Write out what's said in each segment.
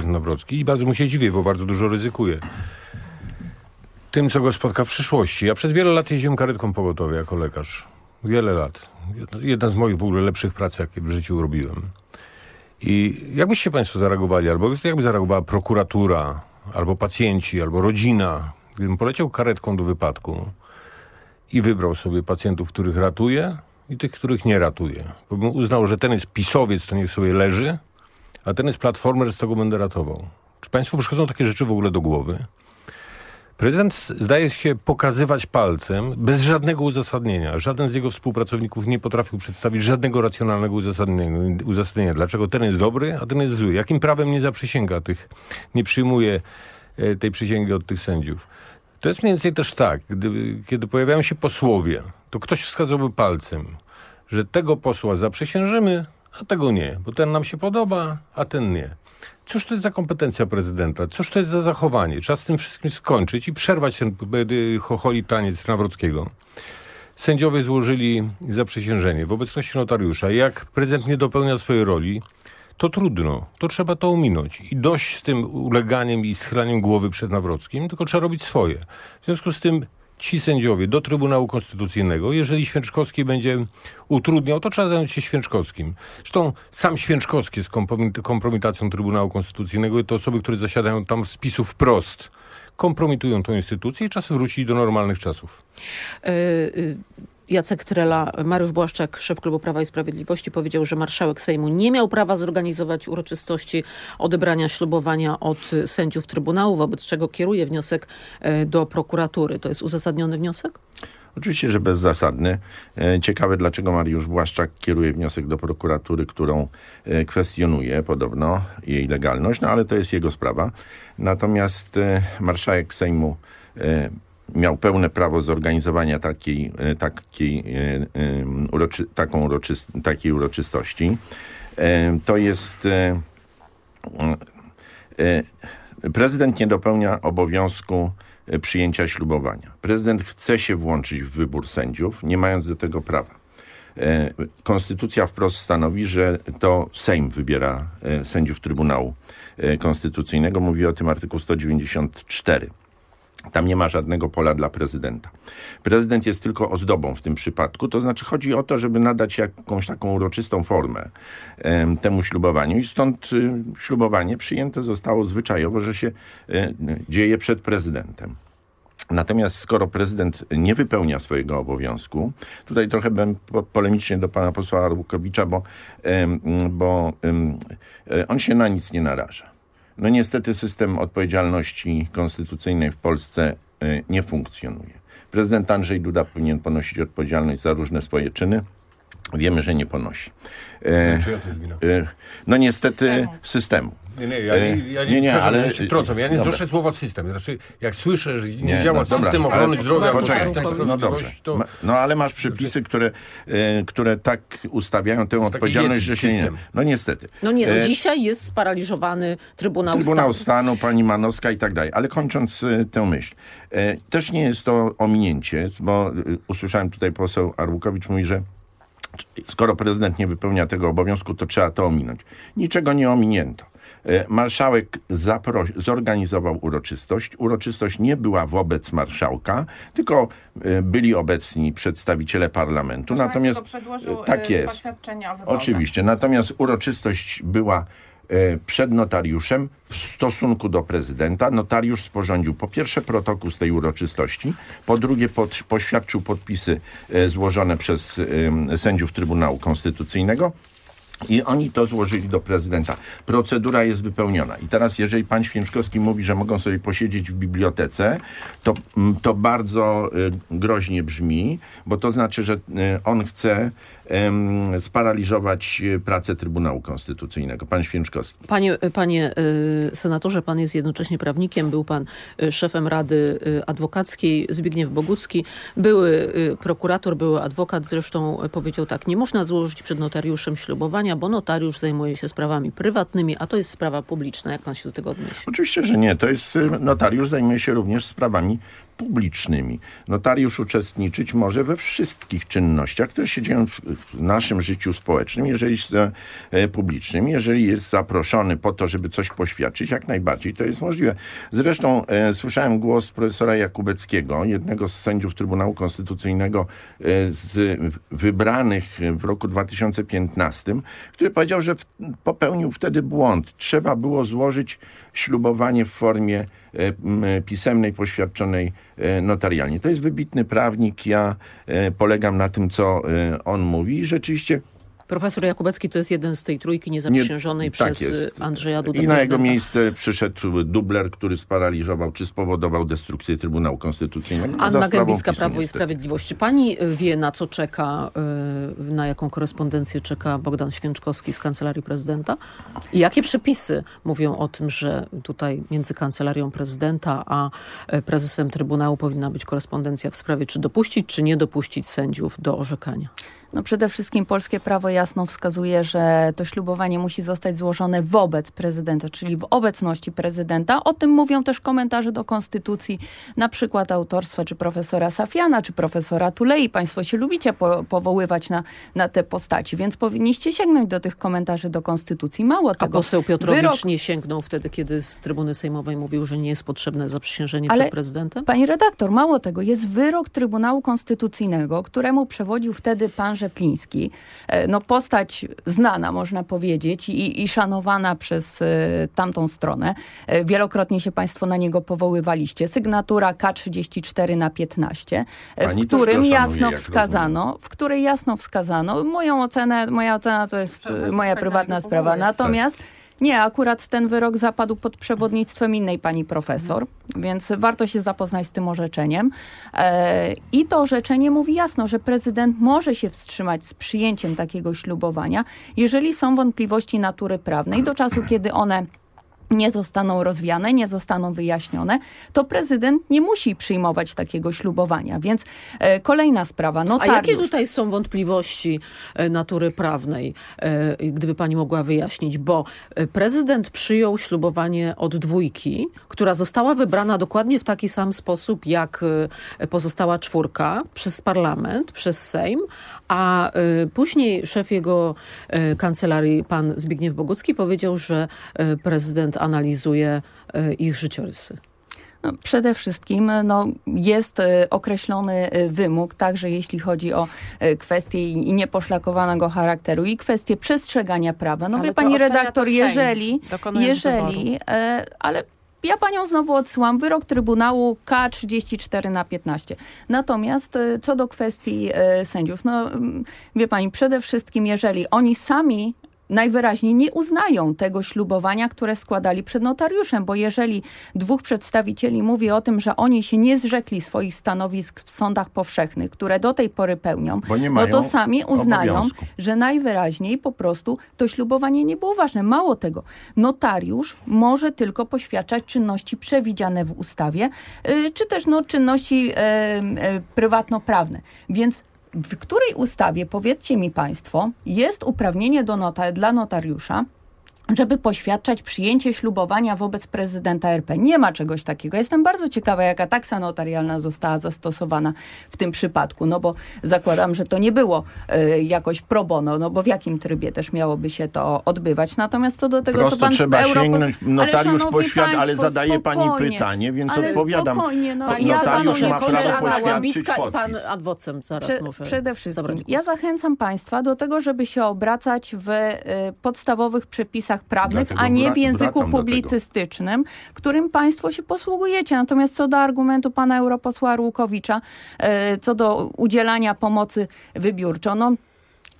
prezydent Nawrocki i bardzo mu się dziwię, bo bardzo dużo ryzykuje. Tym, co go spotka w przyszłości. Ja przez wiele lat jeździłem karetką pogotowia jako lekarz. Wiele lat. Jedna z moich w ogóle lepszych prac, jakie w życiu robiłem. I jakbyście państwo zareagowali, albo jakby zareagowała prokuratura, albo pacjenci, albo rodzina, gdybym poleciał karetką do wypadku i wybrał sobie pacjentów, których ratuje i tych, których nie ratuje. Bo bym uznał, że ten jest pisowiec, to niech sobie leży, a ten jest platformer, z tego będę ratował. Czy państwu przychodzą takie rzeczy w ogóle do głowy? Prezydent zdaje się pokazywać palcem bez żadnego uzasadnienia. Żaden z jego współpracowników nie potrafił przedstawić żadnego racjonalnego uzasadnienia. uzasadnienia. Dlaczego ten jest dobry, a ten jest zły? Jakim prawem nie zaprzysięga tych, nie przyjmuje e, tej przysięgi od tych sędziów? To jest mniej więcej też tak, gdy, kiedy pojawiają się posłowie, to ktoś wskazałby palcem, że tego posła zaprzysiężymy, a tego nie, bo ten nam się podoba, a ten nie. Cóż to jest za kompetencja prezydenta? Cóż to jest za zachowanie? Czas z tym wszystkim skończyć i przerwać ten chocholi taniec Nawrockiego. Sędziowie złożyli zaprzysiężenie w obecności notariusza. Jak prezydent nie dopełnia swojej roli, to trudno. To trzeba to ominąć. I dość z tym uleganiem i schylaniem głowy przed Nawrockim, tylko trzeba robić swoje. W związku z tym ci sędziowie do Trybunału Konstytucyjnego. Jeżeli Święczkowski będzie utrudniał, to trzeba zająć się Święczkowskim. Zresztą sam Święczkowski jest kompromitacją Trybunału Konstytucyjnego i to osoby, które zasiadają tam w spisu wprost kompromitują tę instytucję i czas wrócić do normalnych czasów. Jacek Trela, Mariusz Błaszczak, szef Klubu Prawa i Sprawiedliwości powiedział, że marszałek Sejmu nie miał prawa zorganizować uroczystości odebrania ślubowania od sędziów Trybunału, wobec czego kieruje wniosek e, do prokuratury. To jest uzasadniony wniosek? Oczywiście, że bezzasadny. E, ciekawe, dlaczego Mariusz Błaszczak kieruje wniosek do prokuratury, którą e, kwestionuje podobno jej legalność, no ale to jest jego sprawa. Natomiast marszałek Sejmu miał pełne prawo zorganizowania takiej, e, takiej, e, uroczy, taką uroczys takiej uroczystości. E, to jest... Prezydent nie dopełnia obowiązku przyjęcia ślubowania. Prezydent chce się włączyć w wybór sędziów, nie mając do tego prawa. Konstytucja wprost stanowi, że to Sejm wybiera sędziów Trybunału Konstytucyjnego. Mówi o tym artykuł 194. Tam nie ma żadnego pola dla prezydenta. Prezydent jest tylko ozdobą w tym przypadku, to znaczy chodzi o to, żeby nadać jakąś taką uroczystą formę e, temu ślubowaniu i stąd y, ślubowanie przyjęte zostało zwyczajowo, że się y, dzieje przed prezydentem. Natomiast skoro prezydent nie wypełnia swojego obowiązku, tutaj trochę bym polemicznie do pana posła Arłukowicza, bo, bo on się na nic nie naraża. No niestety system odpowiedzialności konstytucyjnej w Polsce y, nie funkcjonuje. Prezydent Andrzej Duda powinien ponosić odpowiedzialność za różne swoje czyny. Wiemy, że nie ponosi. E? E, no niestety systemu. systemu. Nie, nie, ja nie, ja nie, nie, nie ale... Trącam. Ja nie dobra. znoszę słowa system. Znaczy, jak słyszę, że nie, nie działa no, system dobra, ochrony zdrowia, no, system no dobrze. To... No ale masz przepisy, które, e, które tak ustawiają tę odpowiedzialność, że się nie... No niestety. No nie, no, e... dzisiaj jest sparaliżowany Trybunał, Trybunał Stanu. Stanu, pani Manowska i tak dalej. Ale kończąc e, tę myśl. E, też nie jest to ominięcie, bo e, usłyszałem tutaj poseł Arłukowicz mówi, że skoro prezydent nie wypełnia tego obowiązku, to trzeba to ominąć. Niczego nie ominięto. E, marszałek zorganizował uroczystość. Uroczystość nie była wobec marszałka, tylko e, byli obecni przedstawiciele parlamentu. Marszałek Natomiast przedłożył tak jest. Oczywiście. Natomiast uroczystość była E, przed notariuszem w stosunku do prezydenta. Notariusz sporządził po pierwsze protokół z tej uroczystości, po drugie pod, poświadczył podpisy e, złożone przez sędziów Trybunału Konstytucyjnego. I oni to złożyli do prezydenta. Procedura jest wypełniona. I teraz, jeżeli pan Święczkowski mówi, że mogą sobie posiedzieć w bibliotece, to, to bardzo y, groźnie brzmi, bo to znaczy, że y, on chce sparaliżować e, pracę Trybunału Konstytucyjnego. Pan Święczkowski. Panie, panie e, senatorze, pan jest jednocześnie prawnikiem, był pan e, szefem Rady Adwokackiej, Zbigniew Bogucki, były prokurator, były adwokat, zresztą powiedział tak, nie można złożyć przed notariuszem ślubowania, bo notariusz zajmuje się sprawami prywatnymi, a to jest sprawa publiczna. Jak pan się do tego odniesie? Oczywiście, że nie. To jest notariusz zajmuje się również sprawami publicznymi. Notariusz uczestniczyć może we wszystkich czynnościach, które się dzieją w, w naszym życiu społecznym, jeżeli e, publicznym, jeżeli jest zaproszony po to, żeby coś poświadczyć, jak najbardziej to jest możliwe. Zresztą e, słyszałem głos profesora Jakubeckiego, jednego z sędziów Trybunału Konstytucyjnego e, z wybranych w roku 2015, który powiedział, że w, popełnił wtedy błąd. Trzeba było złożyć ślubowanie w formie pisemnej, poświadczonej e, notarialnie. To jest wybitny prawnik. Ja e, polegam na tym, co on mówi. Rzeczywiście Profesor Jakubecki to jest jeden z tej trójki niezaprzysiężonej Nie, tak przez jest. Andrzeja Dudę. I na jego miejsce przyszedł dubler, który sparaliżował czy spowodował destrukcję Trybunału Konstytucyjnego. Anna Gębiska, Prawo i Sprawiedliwość. Pani wie, na co czeka, y, na jaką korespondencję czeka Bogdan Święczkowski z Kancelarii Prezydenta? I jakie przepisy mówią o tym, że tutaj między Kancelarią Prezydenta a y, prezesem Trybunału powinna być korespondencja w sprawie, czy dopuścić, czy nie dopuścić sędziów do orzekania? No przede wszystkim polskie prawo jasno wskazuje, że to ślubowanie musi zostać złożone wobec prezydenta, czyli w obecności prezydenta. O tym mówią też komentarze do konstytucji, na przykład autorstwa czy profesora Safiana, czy profesora Tulei. Państwo się lubicie po powoływać na, na te postaci, więc powinniście sięgnąć do tych komentarzy do konstytucji. Mało tego. A poseł Piotrowicz wyrok... nie sięgnął wtedy, kiedy z trybuny sejmowej mówił, że nie jest potrzebne zaprzysiężenie Ale, przed prezydentem? Pani redaktor, mało tego. Jest wyrok Trybunału Konstytucyjnego, któremu przewodził wtedy pan Rzepliński. E, no postać znana, można powiedzieć, i, i szanowana przez e, tamtą stronę. E, wielokrotnie się państwo na niego powoływaliście. Sygnatura K34 na 15, Pani w którym jasno wskazano, w której jasno wskazano, moją ocenę, moja ocena to jest moja prywatna sprawa. Natomiast tak nie, akurat ten wyrok zapadł pod przewodnictwem innej pani profesor, więc warto się zapoznać z tym orzeczeniem. E, I to orzeczenie mówi jasno, że prezydent może się wstrzymać z przyjęciem takiego ślubowania, jeżeli są wątpliwości natury prawnej do czasu, kiedy one nie zostaną rozwiane, nie zostaną wyjaśnione, to prezydent nie musi przyjmować takiego ślubowania. Więc e, kolejna sprawa, notariusz. A jakie tutaj są wątpliwości e, natury prawnej, e, gdyby pani mogła wyjaśnić? Bo e, prezydent przyjął ślubowanie od dwójki, która została wybrana dokładnie w taki sam sposób, jak e, pozostała czwórka przez parlament, przez Sejm, a y, później szef jego y, kancelarii, pan Zbigniew Bogucki, powiedział, że y, prezydent analizuje ich życiorysy. No, przede wszystkim no, jest określony wymóg, także jeśli chodzi o kwestie i nieposzlakowanego charakteru i kwestie przestrzegania prawa. No ale wie pani redaktor, jeżeli, jeżeli, ale ja panią znowu odsyłam. Wyrok Trybunału K34 na 15. Natomiast e, co do kwestii e, sędziów, no mm, wie pani, przede wszystkim jeżeli oni sami najwyraźniej nie uznają tego ślubowania, które składali przed notariuszem, bo jeżeli dwóch przedstawicieli mówi o tym, że oni się nie zrzekli swoich stanowisk w sądach powszechnych, które do tej pory pełnią, no to sami uznają, obowiązku. że najwyraźniej po prostu to ślubowanie nie było ważne. Mało tego, notariusz może tylko poświadczać czynności przewidziane w ustawie, yy, czy też no, czynności yy, prywatnoprawne. Więc w której ustawie, powiedzcie mi Państwo, jest uprawnienie do nota dla notariusza, żeby poświadczać przyjęcie ślubowania wobec prezydenta RP. Nie ma czegoś takiego. Jestem bardzo ciekawa, jaka taksa notarialna została zastosowana w tym przypadku, no bo zakładam, że to nie było y, jakoś pro bono, no bo w jakim trybie też miałoby się to odbywać. Natomiast co do tego, Prosto co pan trzeba Europos... sięgnąć, notariusz poświad, ale zadaje pani pytanie, więc ale odpowiadam. No, notariusz ma prawo poświadczyć podpis. Pan adwocem zaraz Prze może Przede wszystkim, ja zachęcam państwa do tego, żeby się obracać w y, podstawowych przepisach prawnych, Dlatego a nie w języku publicystycznym, którym państwo się posługujecie. Natomiast co do argumentu pana europosła Rłukowicza, e, co do udzielania pomocy wybiórczo, no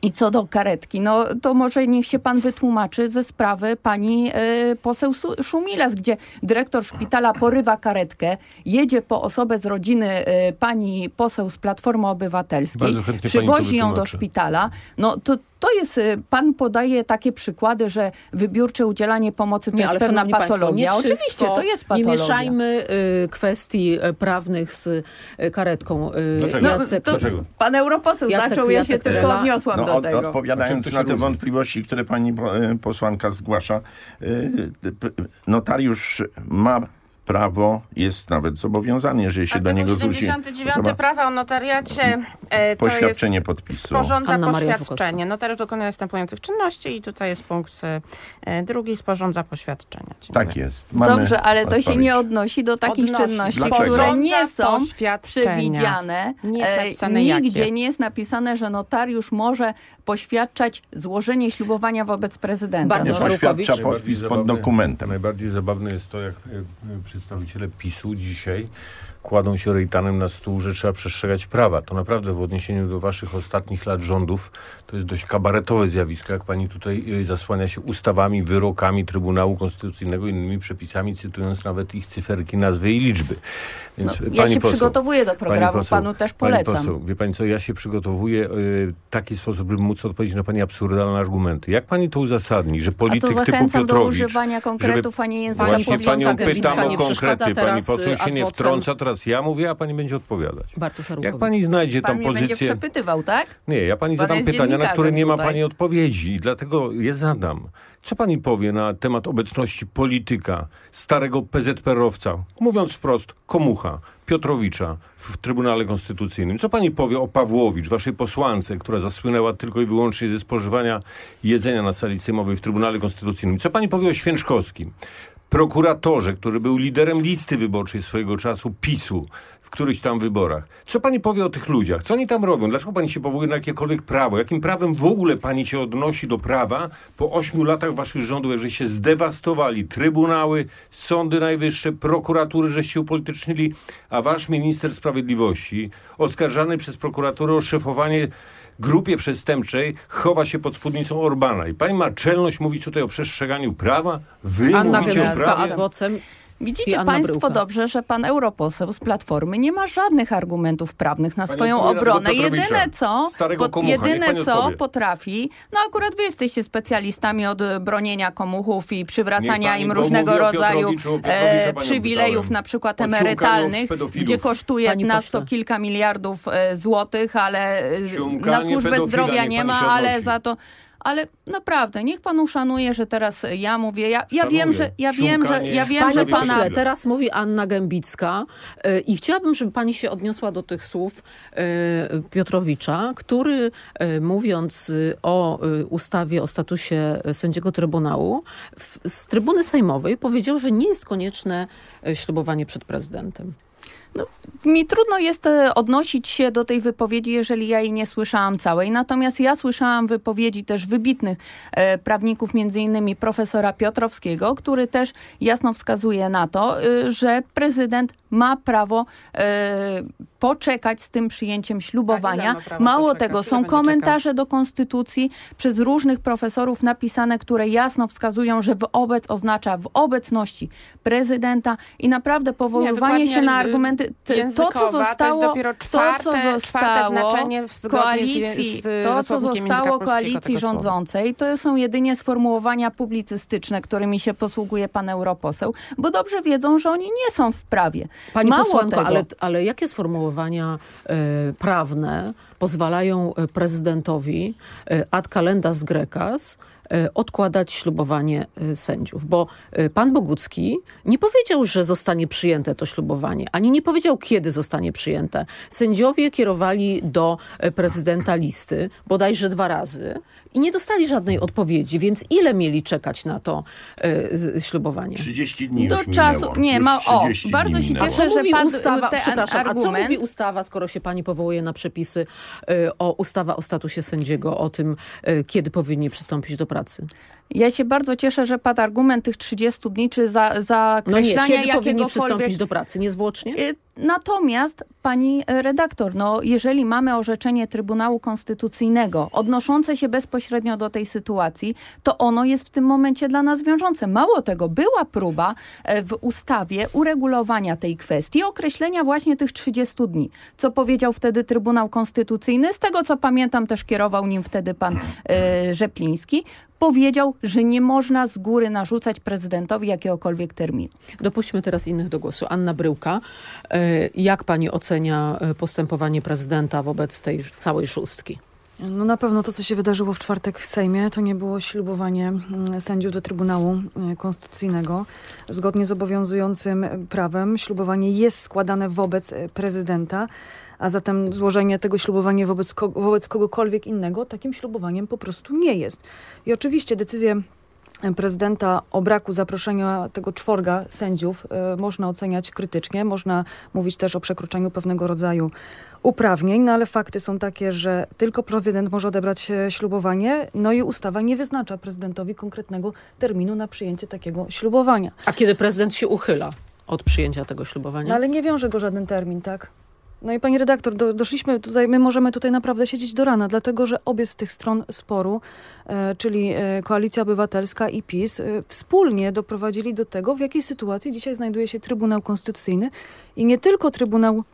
i co do karetki, no to może niech się pan wytłumaczy ze sprawy pani y, poseł Szumilas, gdzie dyrektor szpitala porywa karetkę, jedzie po osobę z rodziny y, pani poseł z Platformy Obywatelskiej, przywozi ją do szpitala. No to to jest, y, pan podaje takie przykłady, że wybiórcze udzielanie pomocy to Nie, jest ale pewna państwo, patologia. nie Oczywiście, wszystko. to jest patologia. Nie mieszajmy y, kwestii y, prawnych z y, karetką. Y, Dlaczego? Jacek, to Dlaczego? pan europoseł Jacek- zaczął, ja się Jacek tylko Trela. odniosłam No, do od, tego. Odpowiadając na te różni? wątpliwości, które pani e, posłanka zgłasza, notariusz ma prawo, jest nawet zobowiązany, jeżeli się do niego zwróci 79 osoba, prawa o notariacie e, to jest poświadczenie podpisu. sporządza Anna poświadczenie. Notariusz dokonuje następujących czynności i tutaj jest punkt e, drugi, sporządza poświadczenia. Dziękuję. Tak jest. Mamy Dobrze, ale to się odpowiedź. nie odnosi do takich Odnosi. czynności, Dlaczego? które nie są przewidziane. Nie jest E, napisane Nigdzie jakie. nie jest napisane, że notariusz może poświadczać złożenie ślubowania wobec prezydenta. Bardzo. Poświadcza podpis pod zabawne- dokumentem. Najbardziej zabawne jest to, jak e, przedstawiciele PiSu dzisiaj kładą się rejtanem na stół, że trzeba przestrzegać prawa. To naprawdę w odniesieniu do waszych ostatnich lat rządów to jest dość kabaretowe zjawisko, jak pani tutaj e, zasłania się ustawami, wyrokami Trybunału Konstytucyjnego, innymi przepisami, cytując nawet ich cyferki, nazwy i liczby. Więc, No, e, ja pani się poseł, przygotowuję do pani programu, poseł, panu też pani polecam. Poseł, wie pani co, ja się przygotowuję y, w taki sposób, żeby móc odpowiedzieć na pani absurdalne argumenty. Jak pani to uzasadni, że A to polityk typu zachęcam do Piotrowicz... używania konkretów, a nie języka Pani Właśnie panią pytam o konkrety. Pani poseł się nie wtrąca, teraz ja mówię, a pani będzie odpowiadać. Bartusz Jak pani znajdzie Pan tam mnie będzie pozycję... przepytywał, tak? Nie, ja pani Pan zadam pytania, na które nie ma dziennikarzem pani tutaj. odpowiedzi i dlatego je zadam. Co pani powie na temat obecności polityka, starego PZPR-owca, mówiąc wprost, komucha, Piotrowicza w Trybunale Konstytucyjnym? Co pani powie o Pawłowicz, waszej posłance, która zasłynęła tylko i wyłącznie ze spożywania jedzenia na sali sejmowej w Trybunale Konstytucyjnym? Co pani powie o Święczkowskim? Prokuratorze, który był liderem listy wyborczej swojego czasu PiSu w którychś tam wyborach. Co pani powie o tych ludziach? Co oni tam robią? Dlaczego pani się powołuje na jakiekolwiek prawo? Jakim prawem w ogóle pani się odnosi do prawa po ośmiu latach waszych rządów, jeżeli się zdewastowali trybunały, sądy najwyższe, prokuratury, żeście upolitycznili, a wasz minister sprawiedliwości, oskarżany przez prokuraturę o szefowanie grupie przestępczej chowa się pod spódnicą Orbana. I pani ma czelność mówić tutaj o przestrzeganiu prawa? Wy Anna mówicie o Gębicka, prawie? adwocem. Widzicie Państwo Bryłka. dobrze, że pan europoseł z Platformy nie ma żadnych argumentów prawnych na Pani swoją na obronę. Jedyne co, komucha. Jedyne co odpowie. potrafi, no akurat wy jesteście specjalistami od bronienia komuchów i przywracania im różnego rodzaju Piotrowiczu, e, przywilejów, pytałem. na przykład emerytalnych, gdzie kosztuje Pani na pośle. sto kilka miliardów e, złotych, ale e, na służbę zdrowia nie pani ma, ale za to... Ale naprawdę, niech pan uszanuje, że teraz ja mówię. Ja, ja Szanuję. wiem, że ja wiem, że ja wiem, Panie że pana pośle, teraz mówi Anna Gębicka y, i chciałabym, żeby pani się odniosła do tych słów y, Piotrowicza, który y, mówiąc y, o y, ustawie o statusie sędziego Trybunału w, z trybuny sejmowej powiedział, że nie jest konieczne y, ślubowanie przed prezydentem. Mi trudno jest e, odnosić się do tej wypowiedzi, jeżeli ja jej nie słyszałam całej. Natomiast ja słyszałam wypowiedzi też wybitnych e, prawników, między innymi profesora Piotrowskiego, który też jasno wskazuje na to, e, że prezydent ma prawo e, poczekać z tym przyjęciem ślubowania. prawo Mało poczekać? tego, są komentarze do konstytucji przez różnych profesorów napisane, które jasno wskazują, że wobec oznacza w obecności prezydenta i naprawdę powoływanie się na y, argumenty Ty- to, co zostało, to, co zostało koalicji, to, co zostało koalicji rządzącej, to są jedynie sformułowania publicystyczne, którymi się posługuje pan europoseł, bo dobrze wiedzą, że oni nie są w prawie. Pani Mało posłanko, tego, ale, ale jakie sformułowania e, prawne pozwalają e, prezydentowi e, ad calendas grecas odkładać ślubowanie sędziów? Bo pan Bogucki nie powiedział, że zostanie przyjęte to ślubowanie, ani nie powiedział, kiedy zostanie przyjęte. Sędziowie kierowali do prezydenta listy bodajże dwa razy i nie dostali żadnej odpowiedzi, więc ile mieli czekać na to e, z- ślubowanie? 30 dni Do już czasu- minęło. nie, ma- o, 30 bardzo się minęło. cieszę, co że mówi pan- ustawa, ten przepraszam, a co argument- mówi ustawa, skoro się pani powołuje na przepisy y, o ustawa o statusie sędziego, o tym, y, kiedy powinni przystąpić do pracy? Ja się bardzo cieszę, że padł argument tych 30 dni, czy za, No nie, zakreślania kiedy powinni jakiegokolwiek... przystąpić do pracy? Niezwłocznie? Y, Natomiast pani redaktor, no jeżeli mamy orzeczenie Trybunału Konstytucyjnego odnoszące się bezpośrednio do tej sytuacji, to ono jest w tym momencie dla nas wiążące. Mało tego, była próba e, w ustawie uregulowania tej kwestii, określenia właśnie tych 30 dni. Co powiedział wtedy Trybunał Konstytucyjny? Z tego co pamiętam też kierował nim wtedy pan e, Rzepliński powiedział, że nie można z góry narzucać prezydentowi jakiegokolwiek terminu. Dopuśćmy teraz innych do głosu. Anna Bryłka, e, jak pani ocenia e, postępowanie prezydenta wobec tej całej szóstki? No na pewno to, co się wydarzyło w czwartek w Sejmie, to nie było ślubowanie mm, sędziów do Trybunału e, Konstytucyjnego. Zgodnie z obowiązującym prawem ślubowanie jest składane wobec e, prezydenta, a zatem złożenie tego ślubowania wobec, wobec kogokolwiek innego takim ślubowaniem po prostu nie jest. I oczywiście decyzję prezydenta o braku zaproszenia tego czworga sędziów y, można oceniać krytycznie, można mówić też o przekroczeniu pewnego rodzaju uprawnień, no ale fakty są takie, że tylko prezydent może odebrać e, ślubowanie, no i ustawa nie wyznacza prezydentowi konkretnego terminu na przyjęcie takiego ślubowania. A kiedy prezydent się uchyla od przyjęcia tego ślubowania? No ale nie wiąże go żaden termin, tak? No i pani redaktor, do, doszliśmy tutaj, my możemy tutaj naprawdę siedzieć do rana, dlatego że obie z tych stron sporu, e, czyli e, Koalicja Obywatelska i PiS, e, wspólnie doprowadzili do tego, w jakiej sytuacji dzisiaj znajduje się Trybunał Konstytucyjny i nie tylko Trybunał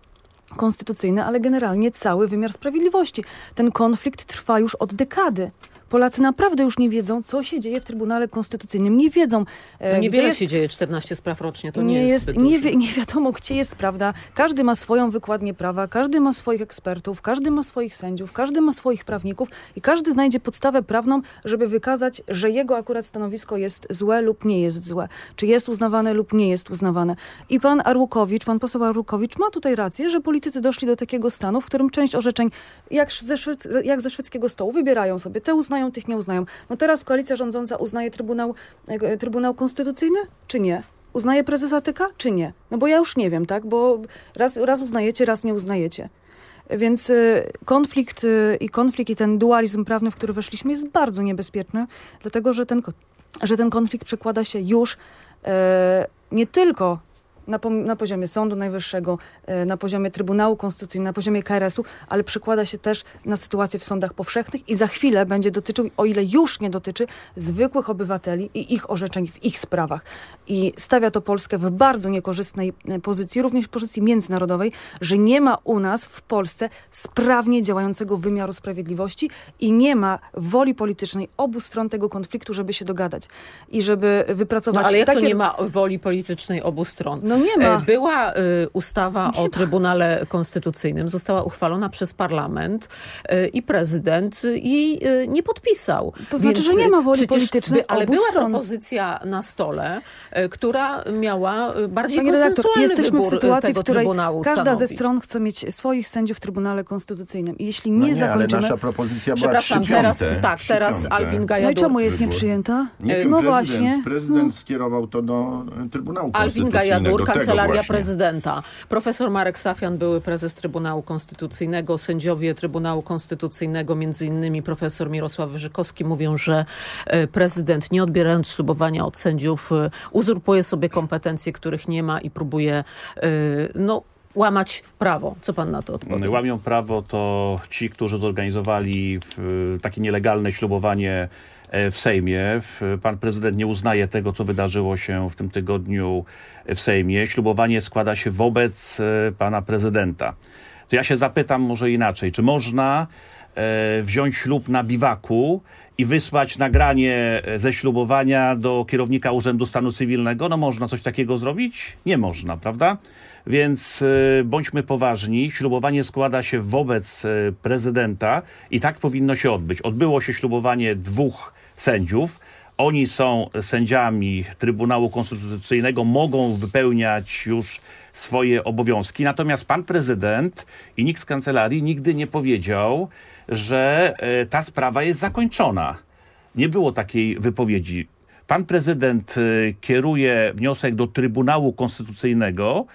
Konstytucyjny, ale generalnie cały wymiar sprawiedliwości. Ten konflikt trwa już od dekady. Polacy naprawdę już nie wiedzą, co się dzieje w Trybunale Konstytucyjnym. Nie wiedzą. E, niewiele jest, się dzieje, 14 spraw rocznie, to nie, nie jest, jest nie, wi nie, wiadomo, gdzie jest prawda. Każdy ma swoją wykładnię prawa, każdy ma swoich ekspertów, każdy ma swoich sędziów, każdy ma swoich prawników i każdy znajdzie podstawę prawną, żeby wykazać, że jego akurat stanowisko jest złe lub nie jest złe. Czy jest uznawane lub nie jest uznawane. I pan Arłukowicz, pan poseł Arłukowicz ma tutaj rację, że politycy doszli do takiego stanu, w którym część orzeczeń, jak ze, jak ze szwedzkiego stołu, wybierają sobie te uznają uznają, tych nie uznają. No teraz koalicja rządząca uznaje Trybunał, e, Trybunał Konstytucyjny, czy nie? Uznaje prezesa TK, czy nie? No bo ja już nie wiem, tak? Bo raz, raz uznajecie, raz nie uznajecie. Więc y, konflikt y, i konflikt i ten dualizm prawny, w który weszliśmy jest bardzo niebezpieczny, dlatego że ten, że ten konflikt przekłada się już nie tylko na, na poziomie Sądu Najwyższego, e, na poziomie Trybunału Konstytucyjnego, na poziomie KRS-u, ale przekłada się też na sytuację w sądach powszechnych i za chwilę będzie dotyczył, o ile już nie dotyczy, zwykłych obywateli i ich orzeczeń w ich sprawach. I stawia to Polskę w bardzo niekorzystnej e, pozycji, również pozycji międzynarodowej, że nie ma u nas w Polsce sprawnie działającego wymiaru sprawiedliwości i nie ma woli politycznej obu stron tego konfliktu, żeby się dogadać i żeby wypracować... No, ale jak to nie ma woli politycznej obu stron? No nie ma. E, była y, ustawa nie o ma. Trybunale Konstytucyjnym, została uchwalona przez parlament y, i prezydent jej nie podpisał. To znaczy, Więc, że nie ma woli politycznej by, Ale obu była stron. propozycja na stole, która miała bardziej Panie konsensualny jesteśmy w sytuacji, w której Trybunału każda stanowić. ze stron chce mieć swoich sędziów w Trybunale Konstytucyjnym. I jeśli nie, no nie zakończymy... ale nasza propozycja była Przepraszam, teraz, tak, teraz. Alvin Gajadur. No i czemu jest nie przyjęta? Nie wiem, no prezydent, właśnie. Prezydent no. skierował to do Trybunału Alvin Konstytucyjnego. Gajadur, Kancelaria. Prezydenta. Profesor Marek Safian, były prezes Trybunału Konstytucyjnego, sędziowie Trybunału Konstytucyjnego, między innymi profesor Mirosław Wyżykowski mówią, że e, prezydent nie odbierając ślubowania od sędziów e, uzurpuje sobie kompetencje, których nie ma i próbuje e, no, łamać prawo. Co pan na to odpowie? Łamią prawo to ci, którzy zorganizowali takie nielegalne ślubowanie w Sejmie. Pan prezydent nie uznaje tego, co wydarzyło się w tym tygodniu w Sejmie. Ślubowanie składa się wobec pana prezydenta. To ja się zapytam może inaczej. Czy można wziąć ślub na biwaku i wysłać nagranie ze ślubowania do kierownika Urzędu Stanu Cywilnego? No można coś takiego zrobić? Nie można, prawda? Więc bądźmy poważni. Ślubowanie składa się wobec prezydenta i tak powinno się odbyć. Odbyło się ślubowanie dwóch sędziów. Oni są sędziami Trybunału Konstytucyjnego, mogą wypełniać już swoje obowiązki. Natomiast pan prezydent i nikt z kancelarii nigdy nie powiedział, że y, ta sprawa jest zakończona. Nie było takiej wypowiedzi. Pan prezydent kieruje wniosek do Trybunału Konstytucyjnego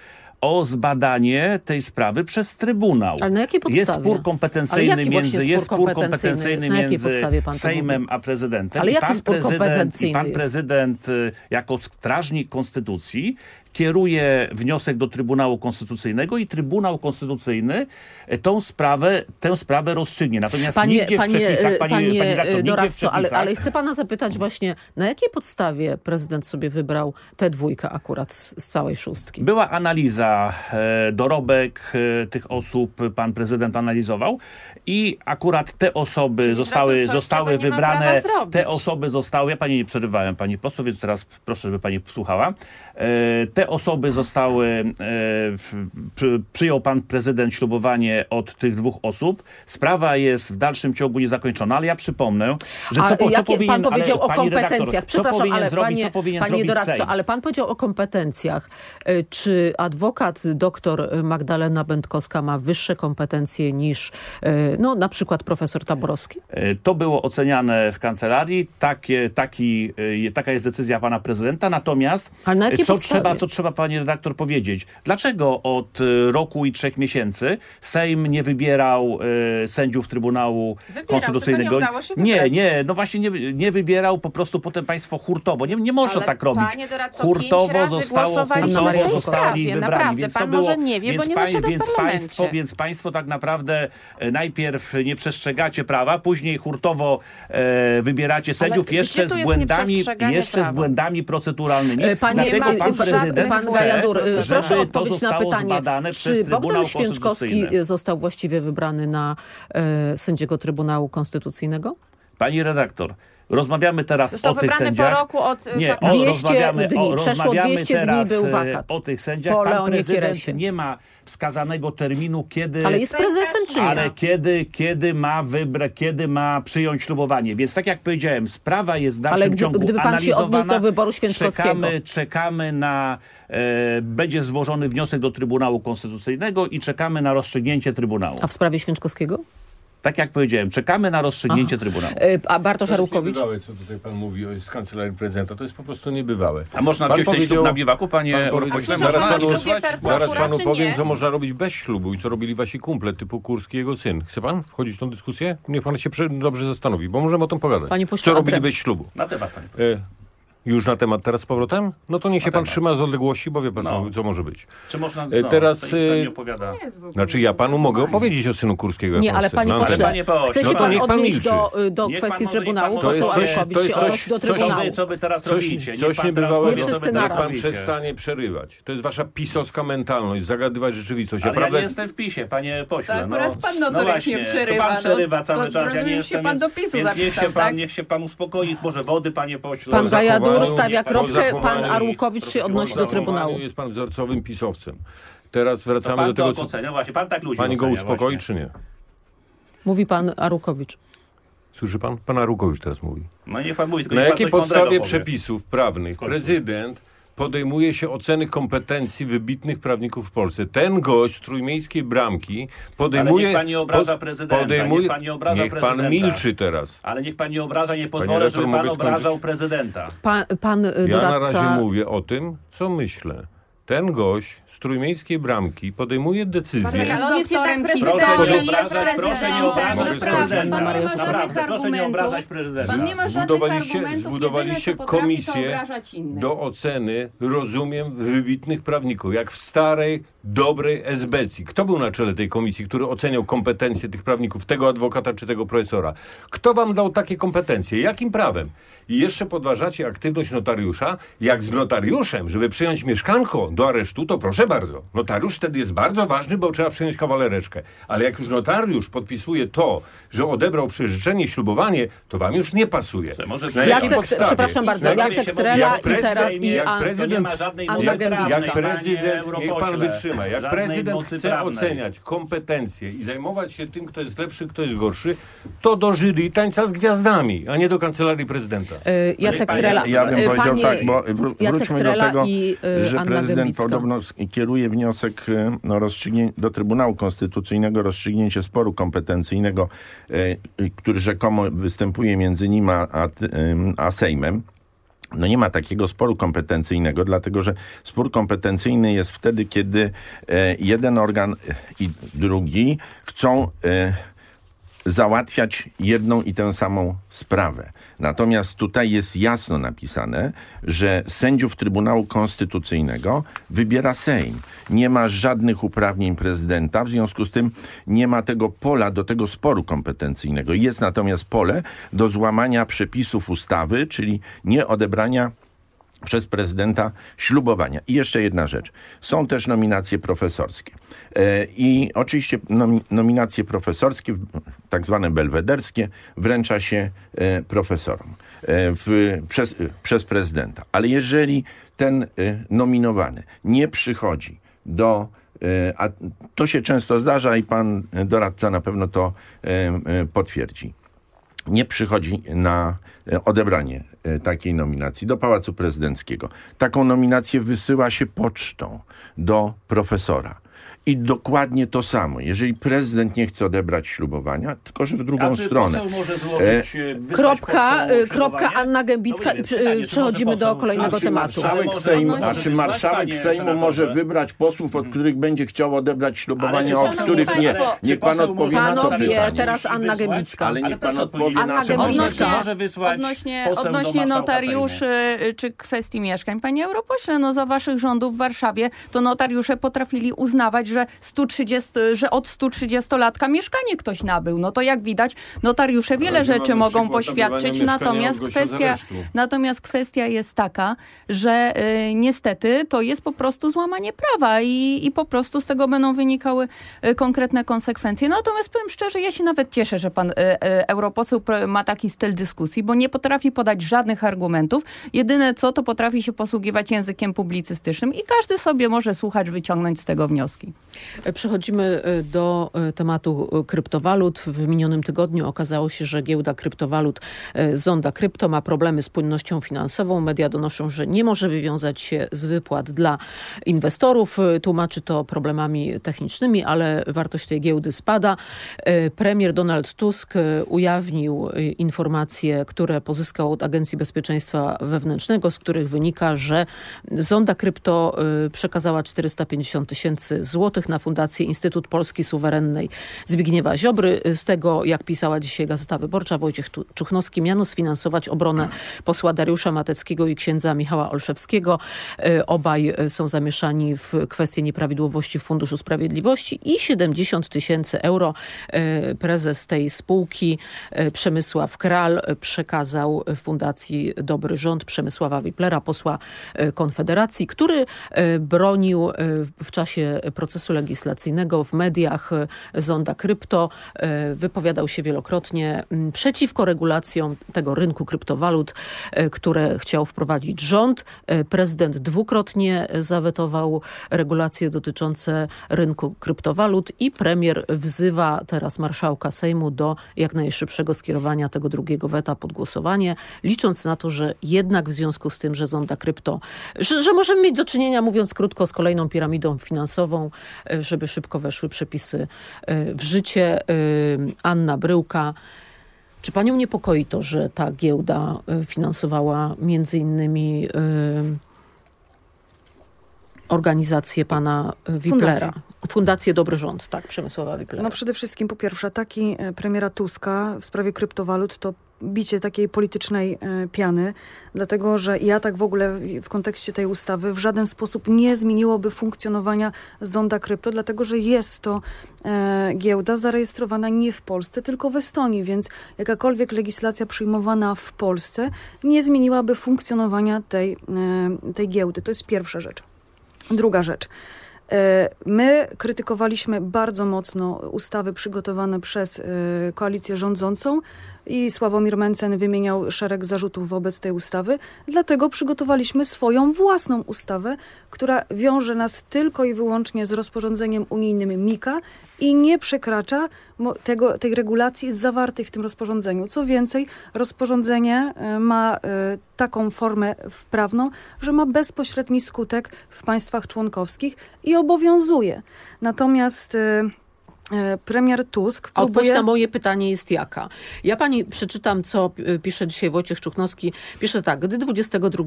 o zbadanie tej sprawy przez Trybunał. Ale na jakiej podstawie? Jest spór kompetencyjny między, spór jest spór kompetencyjny między Sejmem a prezydentem. Ale jaki pan spór prezydent, kompetencyjny I pan prezydent y, jako strażnik konstytucji kieruje wniosek do Trybunału Konstytucyjnego i Trybunał Konstytucyjny y, tą sprawę, tę sprawę rozstrzygnie. Natomiast Panie, nigdzie w panie, przepisach, e, pani, panie pani redaktor, e, nigdzie w doradco, ale, przepisach- ale chcę pana zapytać właśnie, na jakiej podstawie prezydent sobie wybrał tę dwójkę akurat z, z całej szóstki? Była analiza, e, dorobek e, tych osób pan prezydent analizował i akurat te osoby Czyli zostały, zrobił zostały wybrane, te osoby zostały, ja pani nie przerywałem pani poseł, więc teraz proszę, żeby pani słuchała. E, te osoby zostały, e, przyjął pan prezydent ślubowanie od tych dwóch osób. Sprawa jest w dalszym ciągu niezakończona, ale ja przypomnę, że A co, po- co jakie powinien, pan powiedział ale, o kompetencjach? co Przepraszam, ale zrobić, panie, co powinien panie zrobić doradco, Sejm? ale pan powiedział o kompetencjach. Y, Czy adwokat doktor Magdalena Będkowska ma wyższe kompetencje niż no, na przykład profesor Taborowski? E, To było oceniane w kancelarii, takie, taki, e, taka jest decyzja pana prezydenta, natomiast co trzeba, to trzeba pani redaktor powiedzieć. Dlaczego od e, roku i trzech miesięcy Sejm nie wybierał e, sędziów Trybunału Wybierał, Konstytucyjnego? nie udało się nie, nie, no właśnie nie, nie wybierał, po prostu potem państwo hurtowo. Nie, nie można Ale tak robić. panie doradco, hurtowo zostało, w hurtowo zostali wybrani. Naprawdę, Więc pan to było, może nie wie, bo więc nie zasiada w więc parlamencie. państwo, więc państwo tak naprawdę e, najpierw nie przestrzegacie prawa, później hurtowo e, wybieracie sędziów gdzie jeszcze z błędami, jeszcze z prawa? błędami proceduralnymi. E, Panie, Dlatego pan e, prezydent pan chce, Gajadur, żeby proszę odpowiedź na pytanie. Czy Bogdan Święczkowski został właściwie wybrany na e, sędziego Trybunału Konstytucyjnego? Pani redaktor, rozmawiamy teraz Został o tych wybrany po sędziach. roku od e, Nie, o, 200 rozmawiamy, dni, o, przeszło rozmawiamy 200 dni teraz był e, wakat. o tych sędziach. Po Pan prezydent nie ma wskazanego terminu, kiedy... Ale jest prezesem czy nie? Ale kiedy, kiedy ma wybrać, kiedy ma przyjąć ślubowanie. Więc tak jak powiedziałem, sprawa jest w dalszym Ale gdy- ciągu gdyby pan się odniósł do wyboru Święczkowskiego. Czekamy, czekamy na... E, będzie złożony wniosek do Trybunału Konstytucyjnego i czekamy na rozstrzygnięcie Trybunału. A w sprawie Święczkowskiego? Tak jak powiedziałem, czekamy na rozstrzygnięcie Trybunału. E, A Bartosz To jest niebywałe, co tutaj pan mówi o- z kancelarii prezydenta. To jest po prostu niebywałe. A można Pan wziąć ten ślub na biwaku, panie pan zaraz panu, zaraz panu powiem, nie? co można robić bez ślubu i co robili wasi kumple, typu Kurski i jego syn. Chce pan wchodzić w tą dyskusję? Niech pan się dobrze zastanowi, bo możemy o tym pogadać. Panie pośle, co robili bez ślubu? Na temat, panie. E, już na temat teraz z powrotem? No to niech się pan trzyma z odległości, bo wie pan, No. co, może być. Czy można... E, teraz, to pan e, nie opowiada. Znaczy ja panu mogę opowiedzieć o synu Kurskiego. Nie, pan ale panie No, pośle, Ale panie pośle, chce no się to pan pan odnieść do, y, do pan kwestii Trybunału, pan To jest coś- to jest się coś- do coś- Co Trybunału. wy, co wy teraz Coś, robicie? Niech coś pan niebywałego, Nie wszyscy pan naraz. robicie. przestanie przerywać. To jest wasza pisowska mentalność, zagadywać rzeczywistość. Ale ja nie jestem w PiSie, panie pośle. To akurat no, pan no notorycznie właśnie, przerywa, pan no, przerywa cały czas, ja nie jestem, się pan więc, pan, tak? niech się pan uspokoi. Może wody, panie pośle. Pan Zachowaniu- stawia kropkę, pan Arłukowicz się odnosi do Trybunału. Jest pan wzorcowym pisowcem. Teraz wracamy do tego, co... ocenia. Właśnie, pan tak ludzi Pani go uspokoi, właśnie. czy nie? Mówi pan Arłukowicz. Słyszy pan? Pan Arukowicz teraz mówi. No niech pan mówi, tylko Na jakiej podstawie przepisów prawnych prezydent podejmuje się oceny kompetencji wybitnych prawników w Polsce? Ten gość z trójmiejskiej bramki podejmuje... niech pan nie obraża prezydenta, niech pan nie obraża Niech pan prezydenta. milczy teraz. Ale niech pan nie obraża, nie pozwolę, żeby pan obrażał skończyć? prezydenta. Pan, pan y, Ja na doradca... razie mówię o tym, co myślę. Ten gość z trójmiejskiej bramki podejmuje decyzję... Ale on jest jednak prezydentem. Proszę nie jest obrażać, proszę nie obrażać prezydenta. pan nie ma żadnych Naprawdę, proszę nie obrażać prezydenta. Pan nie ma żadnych Zbudowaliście, argumentów, zbudowaliście jedyne, komisję do oceny, rozumiem, wybitnych prawników, jak w starej, dobrej esbecji. Kto był na czele tej komisji, który oceniał kompetencje tych prawników, tego adwokata czy tego profesora? Kto wam dał takie kompetencje? Jakim prawem? I jeszcze podważacie aktywność notariusza. Jak z notariuszem, żeby przyjąć mieszkanko do aresztu, to proszę bardzo. Notariusz wtedy jest bardzo ważny, bo trzeba przyjąć kawalereczkę. Ale jak już notariusz podpisuje to, że odebrał przyrzeczenie, ślubowanie, to wam już nie pasuje. Może Jacek, przepraszam bardzo, Jacek Trela jak i, teraz, i jak prezydent- jak, prezydent, niech pan wytrzyma, jak prezydent chce prawnej. oceniać kompetencje i zajmować się tym, kto jest lepszy, kto jest gorszy, to do jury tańca z gwiazdami, a nie do kancelarii prezydenta. y, Jacek Trela. Ja bym y, powiedział panie- tak, bo wróćmy do tego, i, y, że prezydent Podobno kieruje wniosek y, no, do Trybunału Konstytucyjnego rozstrzygnięcie sporu kompetencyjnego, y, y, który rzekomo występuje między nim a, a, a Sejmem. no nie ma takiego sporu kompetencyjnego, dlatego że spór kompetencyjny jest wtedy, kiedy jeden organ i drugi chcą załatwiać jedną i tę samą sprawę. Natomiast tutaj jest jasno napisane, że sędziów Trybunału Konstytucyjnego wybiera Sejm. Nie ma żadnych uprawnień prezydenta, w związku z tym nie ma tego pola do tego sporu kompetencyjnego. Jest natomiast pole do złamania przepisów ustawy, czyli nie odebrania przez prezydenta ślubowania. I jeszcze jedna rzecz. Są też nominacje profesorskie. E, I oczywiście nomi nominacje profesorskie, tak zwane belwederskie, wręcza się e, profesorom e, w, przez, przez prezydenta. Ale jeżeli ten nominowany nie przychodzi do a to się często zdarza i pan doradca na pewno to potwierdzi. Nie przychodzi na odebranie takiej nominacji do Pałacu Prezydenckiego. Taką nominację wysyła się pocztą do profesora. I dokładnie to samo. Jeżeli prezydent nie chce odebrać ślubowania, tylko że w drugą A czy stronę. może złożyć, e, wysłać Kropka, ślubowanie? kropka Anna Gębicka No i pytanie, przechodzimy do kolejnego czy tematu. Marszałek odnośnie a czy marszałek Sejmu może wybrać posłów, od których będzie chciał odebrać ślubowania, od których nie? Niech pan odpowie na to Panowie, pytanie. teraz Anna? Gębicka. Ale niech pan odpowie na Anna to odnośnie, odnośnie notariuszy czy kwestii mieszkań. Panie europośle, no za waszych rządów w Warszawie to notariusze potrafili uznawać, że, 130, że od 130-latka mieszkanie ktoś nabył. No to jak widać, notariusze wiele rzeczy mogą poświadczyć, natomiast kwestia, natomiast kwestia jest taka, że y, niestety to jest po prostu złamanie prawa i, i po prostu z tego będą wynikały y, konkretne konsekwencje. Natomiast powiem szczerze, ja się nawet cieszę, że pan y, y, europoseł ma taki styl dyskusji, bo nie potrafi podać żadnych argumentów. Jedyne co, to potrafi się posługiwać językiem publicystycznym i każdy sobie może słuchać, wyciągnąć z tego wnioski. Przechodzimy y, do y, tematu y, kryptowalut. W minionym tygodniu okazało się, że giełda kryptowalut Zonda Krypto ma problemy z płynnością finansową. Media donoszą, że nie może wywiązać się z wypłat dla inwestorów. Tłumaczy to problemami technicznymi, ale wartość tej giełdy spada. Premier Donald Tusk ujawnił informacje, które pozyskał od Agencji Bezpieczeństwa Wewnętrznego, z których wynika, że Zonda Krypto przekazała 450 tysięcy złotych na Fundację Instytut Polski Suwerennej Zbigniewa Ziobry. Z tego, jak pisała dzisiaj Gazeta Wyborcza, Wojciech Czuchnowski miano sfinansować obronę posła Dariusza Mateckiego i księdza Michała Olszewskiego. Y, Obaj y, są zamieszani w kwestie nieprawidłowości w Funduszu Sprawiedliwości i 70 tysięcy euro y, prezes tej spółki y, Przemysław Kral y, przekazał Fundacji Dobry Rząd Przemysława Wiplera, posła y, Konfederacji, który y, bronił y, w czasie procesu legislacyjnego w mediach Zonda Krypto, y, wypowiadał się wielokrotnie przeciwko regulacjom tego rynku kryptowalut, y, które chciał wprowadzić rząd. Y, Prezydent dwukrotnie zawetował regulacje dotyczące rynku kryptowalut i premier wzywa teraz marszałka Sejmu do jak najszybszego skierowania tego drugiego weta pod głosowanie, licząc na to, że jednak w związku z tym, że Zonda Krypto, że, że możemy mieć do czynienia, mówiąc krótko, z kolejną piramidą finansową, e, żeby szybko weszły przepisy e, w życie. E, Anna Bryłka. Czy panią niepokoi to, że ta giełda e, finansowała między innymi organizację pana e, Wiplera? Fundację. Fundację Dobry Rząd, tak, Przemysława Wiplera. No przede wszystkim po pierwsze ataki e, premiera Tuska w sprawie kryptowalut to bicie takiej politycznej e, piany, dlatego że i atak w ogóle w- kontekście tej ustawy w żaden sposób nie zmieniłoby funkcjonowania Zonda Krypto, dlatego że jest to giełda zarejestrowana nie w Polsce, tylko w Estonii, więc jakakolwiek legislacja przyjmowana w Polsce nie zmieniłaby funkcjonowania tej, tej giełdy. To jest pierwsza rzecz. Druga rzecz. E, My krytykowaliśmy bardzo mocno ustawy przygotowane przez e, koalicję rządzącą i Sławomir Mencen wymieniał szereg zarzutów wobec tej ustawy. Dlatego przygotowaliśmy swoją własną ustawę, która wiąże nas tylko i wyłącznie z rozporządzeniem unijnym MIKA i nie przekracza tego, tej regulacji zawartej w tym rozporządzeniu. Co więcej, rozporządzenie e, ma e, taką formę prawną, że ma bezpośredni skutek w państwach członkowskich i obowiązuje. Natomiast E, Premier Tusk A Odpowiedź próbuje... na moje pytanie jest jaka? Ja pani przeczytam, co y, pisze dzisiaj Wojciech Czuknowski. Pisze tak. Gdy 22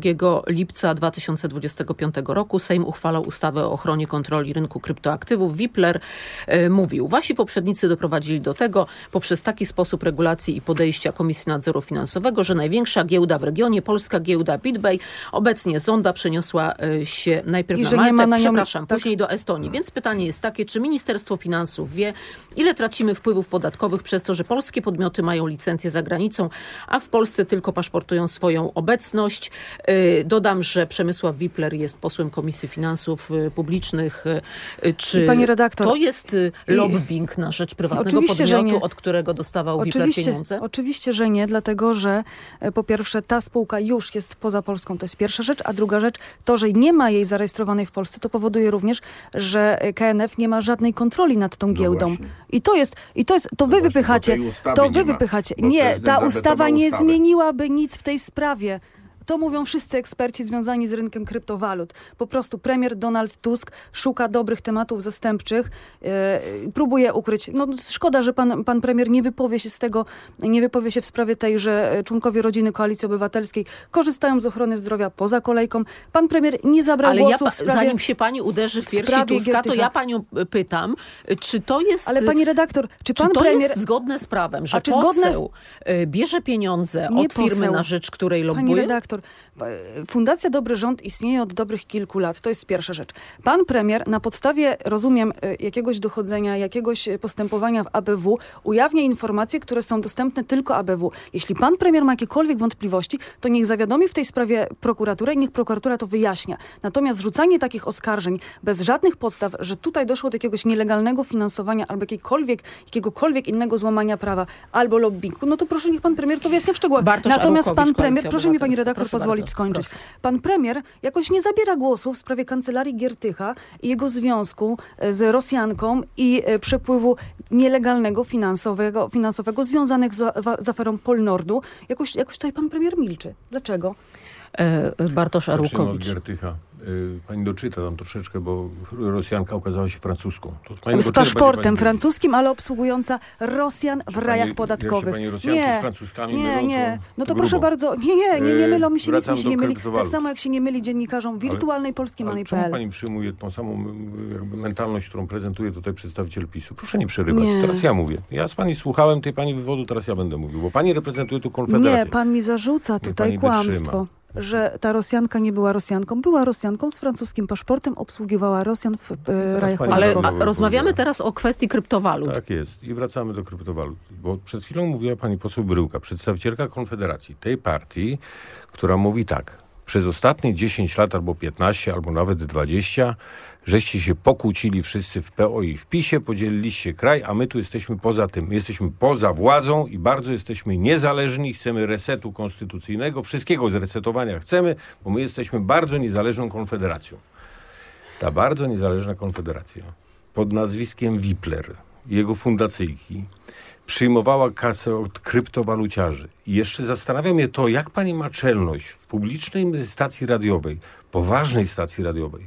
lipca 2025 roku Sejm uchwalał ustawę o ochronie kontroli rynku kryptoaktywów, Wipler y, mówił, wasi poprzednicy doprowadzili do tego poprzez taki sposób regulacji i podejścia Komisji Nadzoru Finansowego, że największa giełda w regionie, polska giełda BitBay, obecnie Zonda przeniosła y, się najpierw I na Maltę, ma na nią- przepraszam, tak. później do Estonii. Więc pytanie jest takie, czy Ministerstwo Finansów wie, ile tracimy wpływów podatkowych przez to, że polskie podmioty mają licencję za granicą, a w Polsce tylko paszportują swoją obecność. Yy, Dodam, że Przemysław Wipler jest posłem Komisji Finansów y, Publicznych. Y, Czy pani redaktor, to jest y, lobbying na rzecz prywatnego podmiotu, od którego dostawał Wipler Oczywiście, pieniądze? oczywiście, że nie, dlatego że e, po pierwsze ta spółka już jest poza Polską, to jest pierwsza rzecz, a druga rzecz, to, że nie ma jej zarejestrowanej w Polsce, to powoduje również, że e, KNF nie ma żadnej kontroli nad tą giełdą. Właśnie. I to jest, i to jest, to wy właśnie, wypychacie, to wy wypychacie. Nie, ta ustawa nie ustawę. zmieniłaby nic w tej sprawie. To mówią wszyscy eksperci związani z rynkiem kryptowalut. Po prostu premier Donald Tusk szuka dobrych tematów zastępczych, e, próbuje ukryć. No szkoda, że pan, pan premier nie wypowie się z tego, nie wypowie się w sprawie tej, że e, członkowie rodziny Koalicji Obywatelskiej korzystają z ochrony zdrowia poza kolejką. Pan premier nie zabrał Ale ja, głosu pa- w sprawie... zanim się pani uderzy w w piersi Tuska, to ja panią y, pytam, y, czy to jest... Ale pani redaktor, czy Czy pan to premier... jest zgodne z prawem, że A czy zgodne- poseł y, bierze pieniądze Nie od firmy, poseł. na rzecz której Pani lobbuje? redaktor, Pastor, Fundacja Dobry Rząd istnieje od dobrych kilku lat. To jest pierwsza rzecz. Pan premier na podstawie, rozumiem, y, jakiegoś dochodzenia, jakiegoś y, postępowania w ABW ujawnia informacje, które są dostępne tylko ABW. Jeśli pan premier ma jakiekolwiek wątpliwości, to niech zawiadomi w tej sprawie prokuraturę i niech prokuratura to wyjaśnia. Natomiast rzucanie takich oskarżeń bez żadnych podstaw, że tutaj doszło do jakiegoś nielegalnego finansowania albo jakiejkolwiek, jakiegokolwiek innego złamania prawa albo lobbingu, no to proszę niech pan premier to wyjaśnia w szczegółach. Bartosz Natomiast Arłukowicz, pan premier, proszę mi pani redaktor Proszę pozwolić skończyć. Proszę. Pan premier jakoś nie zabiera głosu w sprawie kancelarii Giertycha i jego związku e, z Rosjanką i e, przepływu nielegalnego finansowego, finansowego związanych z, z aferą Polnordu. Jakoś, jakoś tutaj pan premier milczy. Dlaczego? E, Bartosz Zacznijmy od Arłukowicz. Giertycha. Y, Pani doczyta tam troszeczkę, bo Rosjanka okazała się francuską. Z paszportem francuskim, ale obsługująca Rosjan w rajach podatkowych. się pani Rosjanki z Francuzkami nie, nie. to No to proszę bardzo, nie, nie, nie, nie E, mylą mi się, nic mi się nie myli. Tak samo jak się nie myli dziennikarzom wirtualnej Polskiej Ale czemu pani przyjmuje tą samą mentalność, którą prezentuje tutaj przedstawiciel PiSu? Proszę nie przerywać. Nie. Teraz ja mówię. Ja z pani słuchałem tej pani wywodu, teraz ja będę mówił, bo pani reprezentuje tu Konfederację. Nie, pan mi zarzuca tutaj kłamstwo. Że ta Rosjanka nie była Rosjanką. Była Rosjanką z francuskim paszportem, obsługiwała Rosjan w e, rajach pani Ale a, rozmawiamy teraz o kwestii kryptowalut. Tak jest. I wracamy do kryptowalut. Bo przed chwilą mówiła pani poseł Bryłka, przedstawicielka Konfederacji, tej partii, która mówi tak. Przez ostatnie 10 lat, albo 15, albo nawet 20, żeście się pokłócili wszyscy w PO i w PiSie, podzieliliście kraj, a my tu jesteśmy poza tym. My jesteśmy poza władzą i bardzo jesteśmy niezależni. Chcemy resetu konstytucyjnego, wszystkiego zresetowania chcemy, bo my jesteśmy bardzo niezależną konfederacją. Ta bardzo niezależna konfederacja pod nazwiskiem Wipler, jego fundacyjki, przyjmowała kasę od kryptowaluciarzy. I jeszcze zastanawia mnie to, jak pani ma czelność w publicznej stacji radiowej, poważnej stacji radiowej,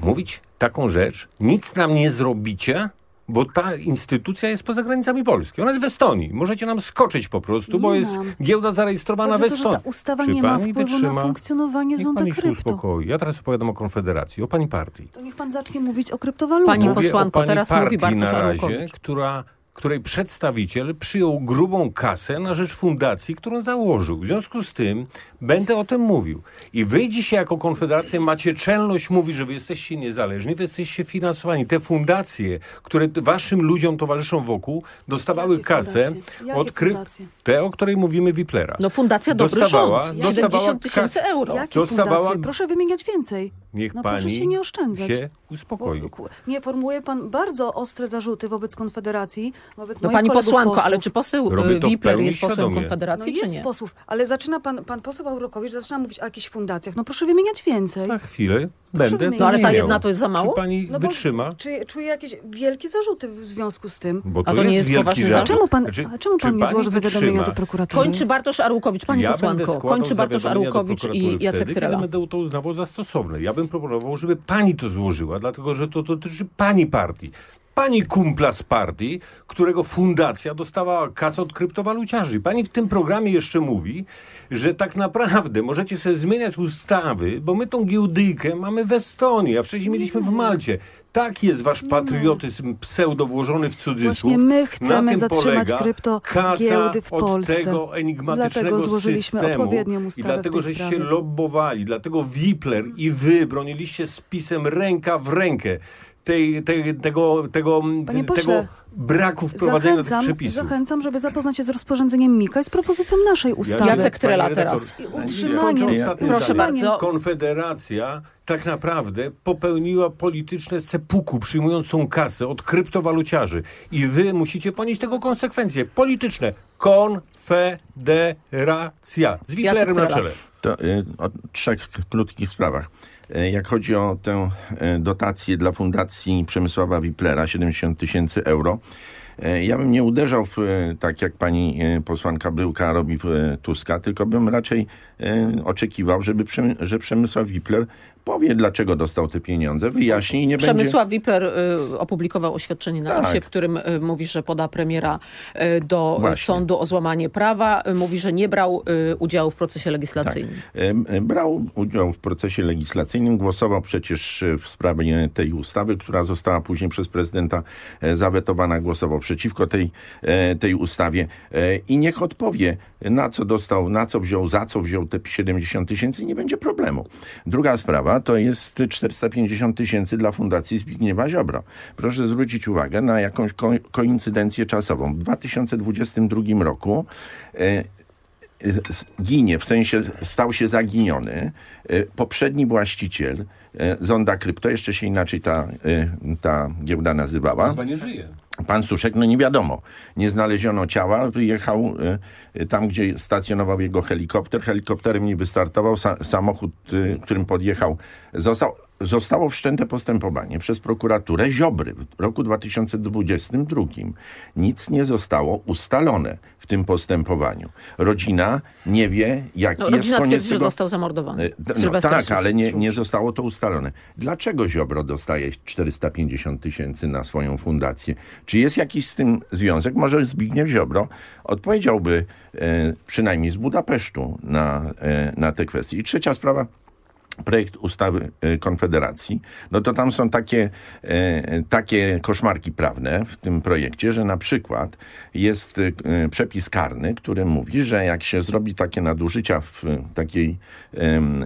mówić taką rzecz, nic nam nie zrobicie, bo ta instytucja jest poza granicami Polski. Ona jest w Estonii. Możecie nam skoczyć po prostu, bo Nie jest mam. giełda zarejestrowana Chodzi w Estonii. ta ustawa Czy nie ma wpływu wytrzyma? na funkcjonowanie Niech zonda pani się krypto. uspokoi. Ja teraz opowiadam o Konfederacji, o pani partii. To niech pan zacznie mówić o kryptowalutach. Pani posłanko, o pani teraz mówi Bartosz na razie, która, której przedstawiciel przyjął grubą kasę na rzecz fundacji, którą założył. W związku z tym będę o tym mówił. I wy dzisiaj jako Konfederacja macie czelność mówić, że wy jesteście niezależni, wy jesteście finansowani. Te fundacje, które waszym ludziom towarzyszą wokół, dostawały Jakie kasę od fundacje? Te, o której mówimy Wiplera. No Fundacja Dobry Dostawała- Rząd, dostawała 70 tysięcy euro. Jakie Dostawała- fundacje? Proszę wymieniać więcej. Niech no pani proszę się nie oszczędzać. się uspokoi. nie, formułuje pan bardzo ostre zarzuty wobec Konfederacji, wobec No pani posłanko, posłów. ale czy poseł y, to w Wipler jest posłem świadomie. No Konfederacji, czy jest nie? posłów, ale zaczyna pan, pan poseł Aurokowicz zaczyna mówić o jakichś fundacjach. No proszę wymieniać więcej. Za chwilę będę wymienić. No ale ta jedna to jest za mało? Czy pani No bo wytrzyma? Czy, czuję jakieś wielkie zarzuty w związku z tym? Bo A to nie jest wielki poważny żart. zarzut? Czemu pan, Znaczy, a czemu czy pan nie złoży zawiadomienia do prokuratury? Kończy Bartosz Arłukowicz, pani ja posłanko. będę Kończy Bartosz Arłukowicz i Jacek Trela. Kiedy będę to uznawał za stosowne. Ja bym proponował, żeby pani to złożyła, dlatego że to dotyczy pani partii. Pani kumpla z partii, którego fundacja dostawała kasę od kryptowaluciarzy. Pani w tym programie jeszcze mówi, że tak naprawdę możecie sobie zmieniać ustawy, bo my tą giełdyjkę mamy w Estonii, a wcześniej mieliśmy w Malcie. Tak jest wasz patriotyzm pseudo włożony w cudzysłów. Właśnie my Na chcemy tym zatrzymać polega krypto kasa giełdy w od Polsce. tego enigmatycznego Dlatego złożyliśmy systemu odpowiednią i ustawę dlatego, w tej żeście sprawie. lobbowali, dlatego Wipler i wy broniliście z pisem ręka w rękę tej, tej, tego, tego, Panie tego pośle, braku wprowadzenia tych Zachęcam, przepisów. zachęcam, żeby zapoznać się z rozporządzeniem Mika i z propozycją naszej ustawy. Jacek redaktor, teraz. Utrzymanie. Proszę zdanie. bardzo. Konfederacja tak naprawdę popełniła polityczne sepuku, przyjmując tą kasę od kryptowaluciarzy. I wy musicie ponieść tego konsekwencje polityczne. Konfederacja. Z Wiplerem na czele. To y, o trzech krótkich sprawach. Y, Jak chodzi o tę y, dotację dla Fundacji Przemysława Wiplera, 70 tysięcy euro, y, ja bym nie uderzał w, tak jak pani posłanka Bryłka robi w Tuska, tylko bym raczej oczekiwał, żeby że Przemysław Wipler powie, dlaczego dostał te pieniądze, wyjaśni i nie będzie... Przemysław Wipler y, opublikował oświadczenie na Tak. OSie, w którym y, mówi, że poda premiera y, do Właśnie. sądu o złamanie prawa. Y, mówi, że nie brał y, udziału w procesie legislacyjnym. Em, em, Brał udział w procesie legislacyjnym, głosował przecież w sprawie tej ustawy, która została później przez prezydenta e, zawetowana, głosował przeciwko tej, e, tej ustawie E, i niech odpowie, na co dostał, na co wziął, za co wziął te 70 tysięcy nie będzie problemu. Druga sprawa to jest 450 tysięcy dla Fundacji Zbigniewa Ziobro. Proszę zwrócić uwagę na jakąś ko- koincydencję czasową. W 2022 roku e, s- ginie, w sensie stał się zaginiony. E, Poprzedni właściciel e, Zonda Krypto, jeszcze się inaczej ta, e, ta giełda nazywała. Chyba nie żyje. Pan Suszek, no nie wiadomo. Nie znaleziono ciała, wyjechał y, y, tam, gdzie stacjonował jego helikopter. Helikopterem nie wystartował, sa, samochód, y, którym podjechał, został. Zostało wszczęte postępowanie przez prokuraturę Ziobry w roku 2022. Nic nie zostało ustalone w tym postępowaniu. Rodzina nie wie, jaki No, jest rodzina koniec twierdzi, że tego... został zamordowany. E, No, Sylwester tak, ale nie, nie zostało to ustalone. Dlaczego Ziobro dostaje 450 tysięcy na swoją fundację? Czy jest jakiś z tym związek? Może Zbigniew Ziobro odpowiedziałby e, przynajmniej z Budapesztu na, e, na te kwestie. I trzecia sprawa projekt ustawy e, Konfederacji, no to tam są takie, e, takie koszmarki prawne w tym projekcie, że na przykład jest e, przepis karny, który mówi, że jak się zrobi takie nadużycia w takiej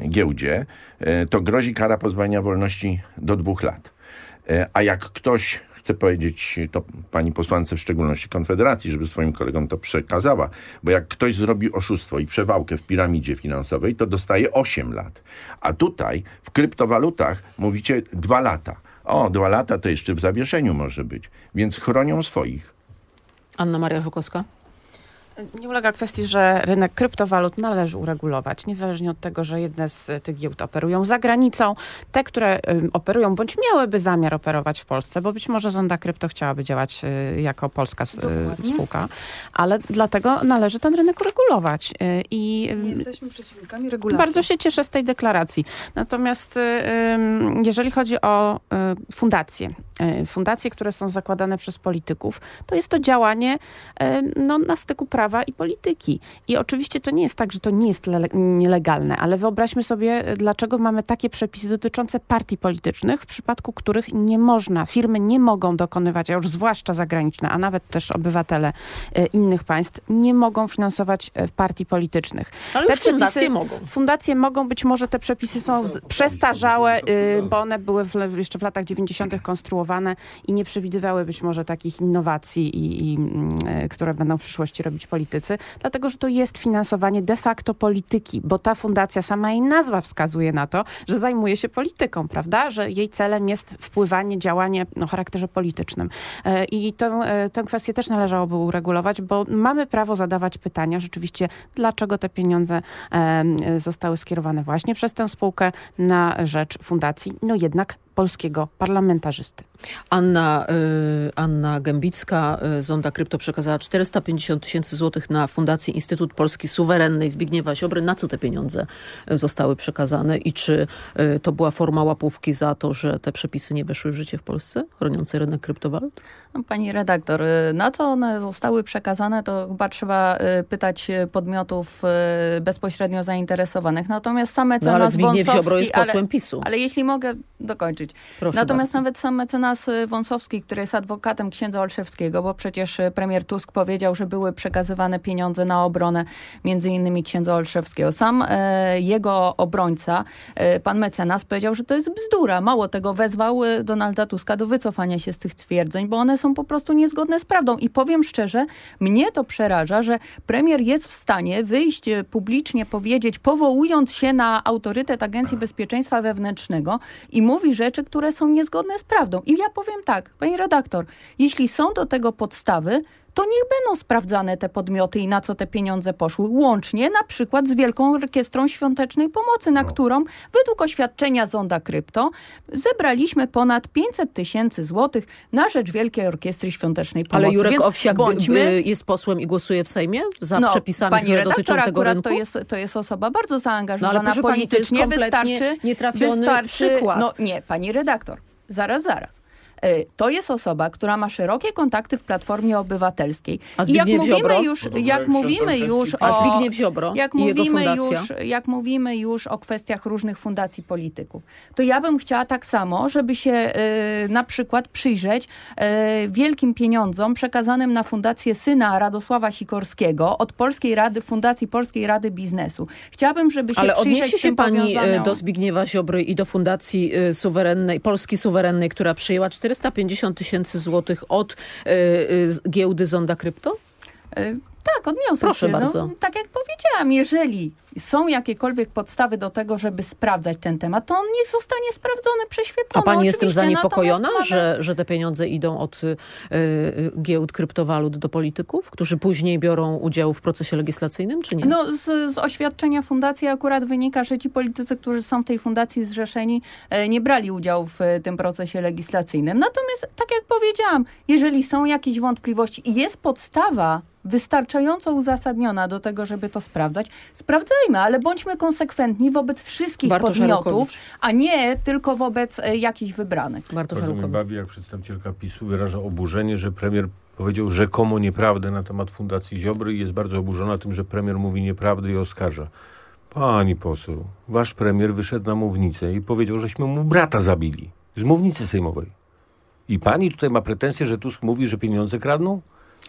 giełdzie, to grozi kara pozbawienia wolności do dwóch lat. A jak ktoś chcę powiedzieć to pani posłance w szczególności Konfederacji, żeby swoim kolegom to przekazała, bo jak ktoś zrobi oszustwo i przewałkę w piramidzie finansowej, to dostaje 8 lat. A tutaj w kryptowalutach mówicie 2 lata. O, 2 lata to jeszcze w zawieszeniu może być. Więc chronią swoich. Anna Maria Żukowska. Nie ulega kwestii, że rynek kryptowalut należy uregulować, niezależnie od tego, że jedne z tych giełd operują za granicą. Te, które operują bądź miałyby zamiar operować w Polsce, bo być może Zonda Krypto chciałaby działać y, jako polska y, Dokładnie. spółka, ale dlatego należy ten rynek uregulować. Y, I Nie jesteśmy przeciwnikami regulacji. bardzo się cieszę z tej deklaracji. Natomiast jeżeli chodzi o fundacje, fundacje, które są zakładane przez polityków, to jest to działanie no, na styku prawa i polityki. I oczywiście to nie jest tak, że to nie jest le- nielegalne, ale wyobraźmy sobie, y, dlaczego mamy takie przepisy dotyczące partii politycznych, w przypadku których nie można, firmy nie mogą dokonywać, a już zwłaszcza zagraniczne, a nawet też obywatele y, innych państw, nie mogą finansować y, partii politycznych. Ale Te już fundacje przepisy- mogą. Fundacje mogą, być może te przepisy są z, przestarzałe, y, bo one były w, jeszcze w latach 90. konstruowane i nie przewidywały być może takich innowacji, i, i, y, które będą w przyszłości robić politycy, dlatego że to jest finansowanie de facto polityki, bo ta fundacja, sama jej nazwa wskazuje na to, że zajmuje się polityką, prawda? Że jej celem jest wpływanie, działanie no, o charakterze politycznym. E, I tę, e, tę kwestię też należałoby uregulować, bo mamy prawo zadawać pytania rzeczywiście, dlaczego te pieniądze zostały skierowane właśnie przez tę spółkę na rzecz fundacji. No jednak polskiego parlamentarzysty. Anna, y, Anna Gębicka y, z Onda Krypto przekazała 450 tysięcy złotych na Fundację Instytut Polski Suwerennej Zbigniewa Ziobry. Na co te pieniądze y, zostały przekazane i czy y, to była forma łapówki za to, że te przepisy nie weszły w życie w Polsce, chroniące rynek kryptowalut? No, pani redaktor, y, na co one zostały przekazane, to chyba trzeba y, pytać podmiotów y, bezpośrednio zainteresowanych. Natomiast sam No mecenas ale Zbigniew Ziobro jest ale- posłem PiSu. Ale jeśli mogę dokończyć. Proszę Natomiast bardzo. nawet sam mecenas y, Wąsowski, który jest adwokatem księdza Olszewskiego, bo przecież y, premier Tusk powiedział, że były przekazywane pieniądze na obronę między innymi księdza Olszewskiego. Sam e, jego obrońca, e, pan mecenas, powiedział, że to jest bzdura. Mało tego, wezwał Donalda Tuska do wycofania się z tych twierdzeń, bo one są po prostu niezgodne z prawdą. I powiem szczerze, mnie to przeraża, że premier jest w stanie wyjść publicznie, powiedzieć, powołując się na autorytet Agencji Bezpieczeństwa Wewnętrznego i mówi rzeczy, które są niezgodne z prawdą. I ja powiem tak, pani redaktor, jeśli są do tego podstawy, to niech będą sprawdzane te podmioty i na co te pieniądze poszły, łącznie na przykład z Wielką Orkiestrą Świątecznej Pomocy, na którą według oświadczenia Zonda Krypto zebraliśmy ponad 500 tysięcy złotych na rzecz Wielkiej Orkiestry Świątecznej Pomocy. Ale Jurek Więc Owsiak bądźmy- jest posłem i głosuje w Sejmie za przepisami, pani które dotyczą tego rynku? To jest, to jest osoba bardzo No zaangażowana ale proszę pani, to jest politycznie. wystarczy, nietrafiony wystarczy, przykład. No nie, pani redaktor, zaraz, zaraz. E, To jest osoba, która ma szerokie kontakty w Platformie Obywatelskiej. A I jak Zbigniew mówimy Ziobro? już, jak mówimy już o... A Zbigniew Ziobro jak i jego mówimy, fundacja? już, jak mówimy już o kwestiach różnych fundacji polityków, to ja bym chciała tak samo, żeby się e, na przykład przyjrzeć e, wielkim pieniądzom przekazanym na fundację syna Radosława Sikorskiego od Polskiej Rady, Fundacji Polskiej Rady Biznesu. Chciałabym, żeby się Ale przyjrzeć odniesie się pani do Zbigniewa Ziobry i do Fundacji Suwerennej, Polski Suwerennej, która przyjęła 450 tysięcy złotych od e, z- giełdy Zonda Krypto? Tak, odniosę Proszę się. bardzo. No, tak jak powiedziałam, jeżeli są jakiekolwiek podstawy do tego, żeby sprawdzać ten temat, to on niech zostanie sprawdzony, prześwietlony. A pani jest tym zaniepokojona, mamy- że, że te pieniądze idą od y, y, giełd kryptowalut do polityków, którzy później biorą udział w procesie legislacyjnym, czy nie? No, z, z oświadczenia fundacji akurat wynika, że ci politycy, którzy są w tej fundacji zrzeszeni, e, nie brali udziału w e, tym procesie legislacyjnym. Natomiast, tak jak powiedziałam, jeżeli są jakieś wątpliwości i jest podstawa wystarczająco uzasadniona do tego, żeby to sprawdzać, sprawdzajmy, ale bądźmy konsekwentni wobec wszystkich Bartosz podmiotów, a nie tylko wobec e, jakichś wybranych. Bartosz Bardzo mnie bawi, jak przedstawicielka PiSu wyraża oburzenie, że premier powiedział rzekomo nieprawdę na temat Fundacji Ziobry i jest bardzo oburzona tym, że premier mówi nieprawdę i oskarża. Pani poseł, wasz premier wyszedł na mównicę i powiedział, żeśmy mu brata zabili. Z mównicy sejmowej. I pani tutaj ma pretensje, że Tusk mówi, że pieniądze kradną?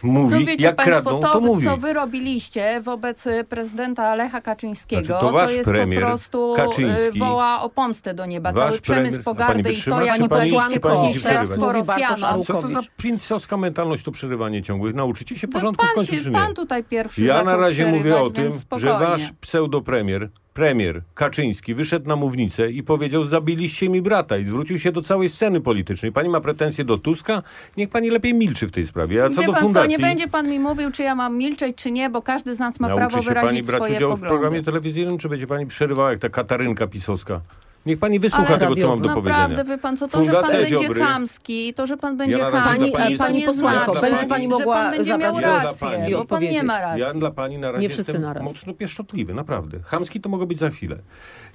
Mówi, no wiecie jak państwo, kradną, to, to mówi. co wy robiliście wobec y, prezydenta Lecha Kaczyńskiego, Znaczy, to wasz jest premier po prostu Kaczyński, y, woła o pomstę do nieba. wasz Cały przemysł premier- pogardy pani i to, jak pani- posłanko Bartosz Rosjanom. Co to za piętcowska mentalność, to przerywanie ciągłych? Nauczycie się porządku w pan, końcu, się, nie? pan tutaj pierwszy Ja na razie mówię o tym, że wasz pseudopremier, premier Kaczyński wyszedł na mównicę i powiedział, zabiliście mi brata i zwrócił się do całej sceny politycznej. Pani ma pretensje do Tuska? Niech pani lepiej milczy w tej sprawie. A co Wie do pan fundacji... co, nie będzie pan mi mówił, czy ja mam milczeć, czy nie, bo każdy z nas ma Nauczy prawo się pani wyrazić brać swoje udział w poglądy. programie telewizyjnym, czy będzie pani przerywała jak ta Katarynka pisowska? Niech pani wysłucha Ale tego, co mam do Naprawdę, powiedzenia. wie pan co, to, Fundacja że pan będzie Ziobry- chamski, to, że pan będzie na razie chamski, Pani, pani- pani nie posłanko, znaczy, będzie pani mogła pan będzie zabrać głos rację, i pan nie ma racji. Ja dla pani na razie Nie wszyscy jestem naraz. mocno pieszczotliwy, naprawdę. Chamski to mogło być za chwilę.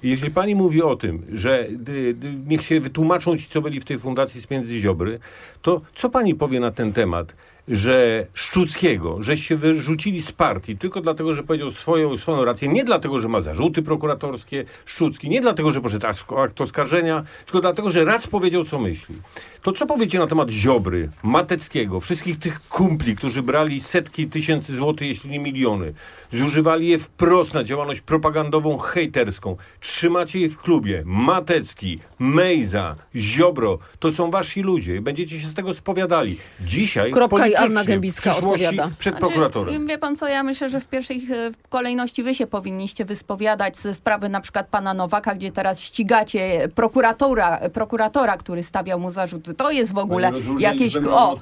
Jeśli pani mówi o tym, że dy, dy, niech się wytłumaczą ci, co byli w tej fundacji z pieniędzy Ziobry, to co pani powie na ten temat? Że Szczuckiego, żeście wyrzucili z partii tylko dlatego, że powiedział swoją, swoją rację, nie dlatego, że ma zarzuty prokuratorskie, Szczucki, nie dlatego, że poszedł akt oskarżenia, tylko dlatego, że raz powiedział, co myśli. To co powiecie na temat Ziobry, Mateckiego, wszystkich tych kumpli, którzy brali setki tysięcy złotych, jeśli nie miliony, zużywali je wprost na działalność propagandową, hejterską. Trzymacie je w klubie. Matecki, Mejza, Ziobro, to są wasi ludzie. Będziecie się z tego spowiadali. Dzisiaj Kropka i Anna Gębicka odpowiada? przed Znaczy, prokuratorem. Wie pan co, ja myślę, że w pierwszej e, kolejności wy się powinniście wyspowiadać ze sprawy na przykład pana Nowaka, gdzie teraz ścigacie prokuratora, prokuratora który stawiał mu zarzuty. To jest w ogóle jakieś... O,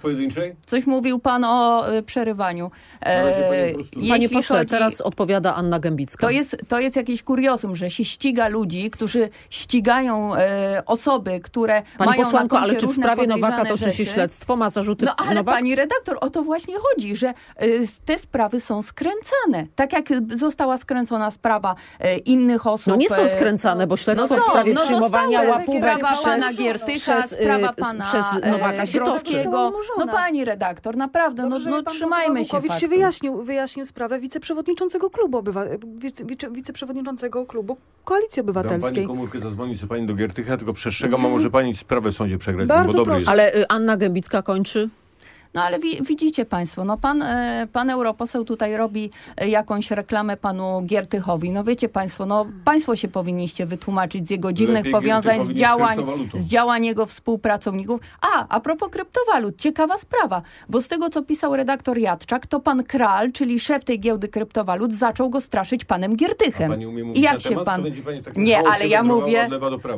coś mówił pan o e, przerywaniu. E, Panie pośle, chodzi- teraz odpowiada Anna Gębicka. to jest, to jest jakieś kuriozum, że się ściga ludzi, którzy ścigają e, osoby, które Pani mają posłanko, ale czy w sprawie Nowaka toczy się rzeczy. śledztwo? Ma zarzuty No ale Nowak? pani redaktor, o to właśnie chodzi, że y, te sprawy są skręcane. Tak jak została skręcona sprawa y, innych osób. No nie są y, skręcane, bo śledztwo no w sprawie no przyjmowania łapówek przez, przez, y, s- pana przez e, Nowaka się. Została No pani redaktor, naprawdę, no, Dobrze, no pan trzymajmy się faktów. się wyjaśnił, wyjaśnił sprawę wiceprzewodniczącego klubu, obywa, wice, wice, wiceprzewodniczącego klubu Koalicji Dam pani Obywatelskiej. komórkę, zadzwoni sobie pani do Giertycha, tylko przestrzegam, a może pani sprawę w sądzie przegrać, Bardzo bo dobry proszę. jest. Ale y, Anna Gębicka kończy. No ale wi widzicie państwo, no pan, e, pan europoseł tutaj robi e, jakąś reklamę panu Giertychowi. No wiecie państwo, no państwo się powinniście wytłumaczyć z jego dziwnych Lepiej powiązań, z działań, z działań jego współpracowników. A, a propos kryptowalut, ciekawa sprawa, bo z tego co pisał redaktor Jadczak, to pan Kral, czyli szef tej giełdy kryptowalut, zaczął go straszyć panem Giertychem. I jak się temat, pan... takim Nie, ale ja mówię,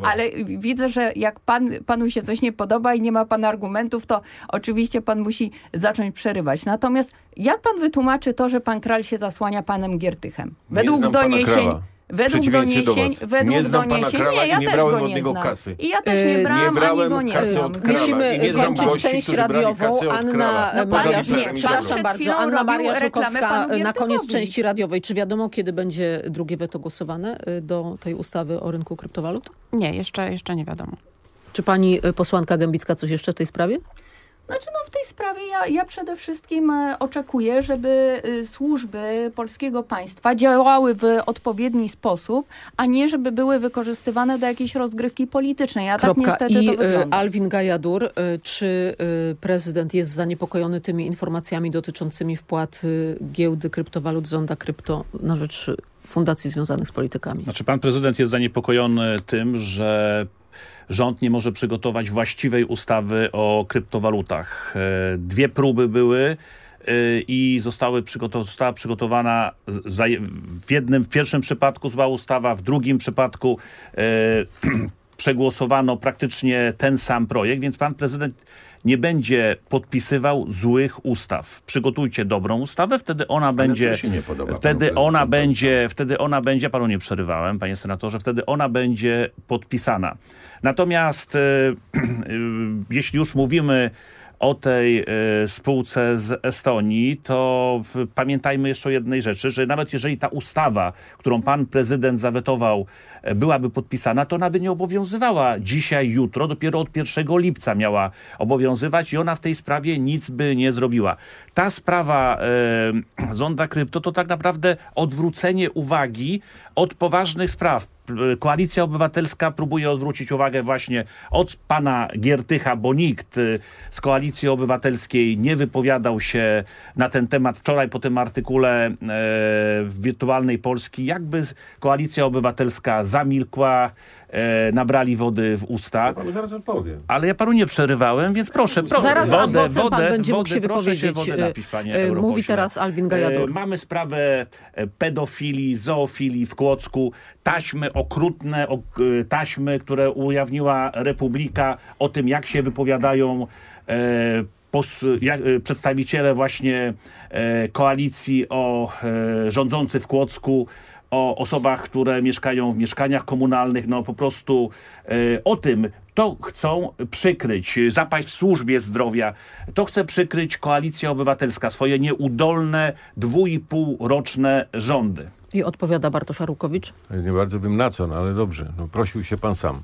ale widzę, że jak pan, panu się coś nie podoba i nie ma pan argumentów, to oczywiście pan musi zacząć przerywać. Natomiast jak pan wytłumaczy to, że pan Kral się zasłania panem Giertychem? Nie Według znam pana doniesień... Według doniesień, według Nie znam pana doniesień, Krala nie, ja i nie też brałem go od nie niego znam. kasy. I ja też nie nie brałam, brałem ani go nie kasy znam. od Krala. Musimy I nie znam kończyć gości, część radiową. Anna e, No, Maria, nie, przepraszam bardzo. Anna Maria Żukowska e, na koniec części radiowej. Czy wiadomo, kiedy będzie drugie weto głosowane y, do tej ustawy o rynku kryptowalut? Nie, jeszcze, jeszcze nie wiadomo. Czy pani y, posłanka Gębicka coś jeszcze w tej sprawie? Znaczy no w tej sprawie ja, ja przede wszystkim e, oczekuję, żeby y, służby polskiego państwa działały w odpowiedni sposób, a nie żeby były wykorzystywane do jakiejś rozgrywki politycznej. A tak Kropka. niestety I to y, wygląda. Alwin Gajadur, y, czy prezydent jest zaniepokojony tymi informacjami dotyczącymi wpłat giełdy kryptowalut Zonda Krypto na rzecz fundacji związanych z politykami? Znaczy pan prezydent jest zaniepokojony tym, że rząd nie może przygotować właściwej ustawy o kryptowalutach. E, Dwie próby były e, i zostały przygotow została przygotowana w jednym, w pierwszym przypadku zła ustawa, w drugim przypadku e, przegłosowano praktycznie ten sam projekt, więc pan prezydent nie będzie podpisywał złych ustaw. Przygotujcie dobrą ustawę, wtedy ona będzie... co się nie podoba wtedy ona będzie, wtedy ona będzie, panu nie przerywałem, panie senatorze, wtedy ona będzie podpisana. Natomiast e, e, jeśli już mówimy o tej e, spółce z Estonii, to pamiętajmy jeszcze o jednej rzeczy, że nawet jeżeli ta ustawa, którą pan prezydent zawetował, byłaby podpisana, to ona by nie obowiązywała dzisiaj, jutro, dopiero od 1 lipca miała obowiązywać i ona w tej sprawie nic by nie zrobiła. Ta sprawa e, Zonda Krypto to tak naprawdę odwrócenie uwagi od poważnych spraw. Koalicja Obywatelska próbuje odwrócić uwagę właśnie od pana Giertycha, bo nikt y, z Koalicji Obywatelskiej nie wypowiadał się na ten temat wczoraj po tym artykule e, w Wirtualnej Polski. Jakby Koalicja Obywatelska zamilkła, e, nabrali wody w usta. Panu zaraz odpowiem. Ale ja panu nie przerywałem, więc proszę, proszę. Zaraz wodę, adwocem pan wodę, będzie mógł wodę, się wypowiedzieć. Się wodę napić, panie E, e, mówi teraz Alwin Gajadur. E, Mamy sprawę e, pedofilii, zoofilii w Kłodzku, taśmy okrutne, ok, e, taśmy, które ujawniła Republika o tym, jak się wypowiadają e, pos, jak, e, przedstawiciele właśnie e, koalicji o e, rządzący w Kłodzku, o osobach, które mieszkają w mieszkaniach komunalnych, no po prostu e, o tym, to chcą przykryć, zapaść w służbie zdrowia, to chce przykryć Koalicja Obywatelska, swoje nieudolne dwu i pół roczne rządy. I odpowiada Bartosz Arłukowicz. Nie bardzo wiem na co, no ale dobrze. No, prosił się pan sam.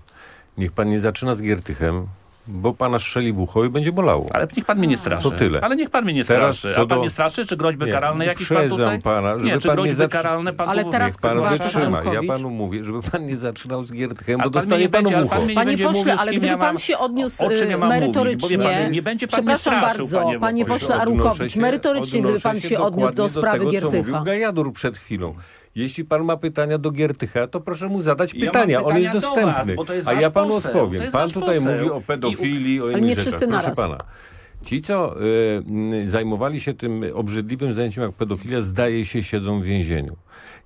Niech pan nie zaczyna z Giertychem, bo pana strzeli w ucho i będzie bolało. Ale niech pan mnie nie straszy. To tyle. Ale niech pan mnie nie Teraz straszy. A pan do- mnie straszy? Czy groźby Nie, karalne jakieś pan tutaj? pana, żeby nie, czy pan nie groźby zatrzy- karalne pan Ale tu teraz Niech pan wytrzyma. Ja panu mówię, żeby pan nie zaczynał z Giertychem, Ale bo pan nie dostanie panu będzie, w ale pan ucho. mnie nie Panie pośle, ale gdyby ja pan się odniósł o, o czym ja mam merytorycznie, pan, nie będzie pan przepraszam straszył, bardzo, panie pośle. się- merytorycznie, gdyby pan się odniósł do sprawy Giertycha. Gajadur przed chwilą. Jeśli pan ma pytania do Giertycha, to proszę mu zadać Ja pytania. On jest do dostępny. was, jest A ja panu poseł. odpowiem. Pan tutaj poseł. mówi o pedofilii, o innych rzeczach. Proszę naraz. pana. Ci, co y, zajmowali się tym obrzydliwym zajęciem jak pedofilia, zdaje się siedzą w więzieniu.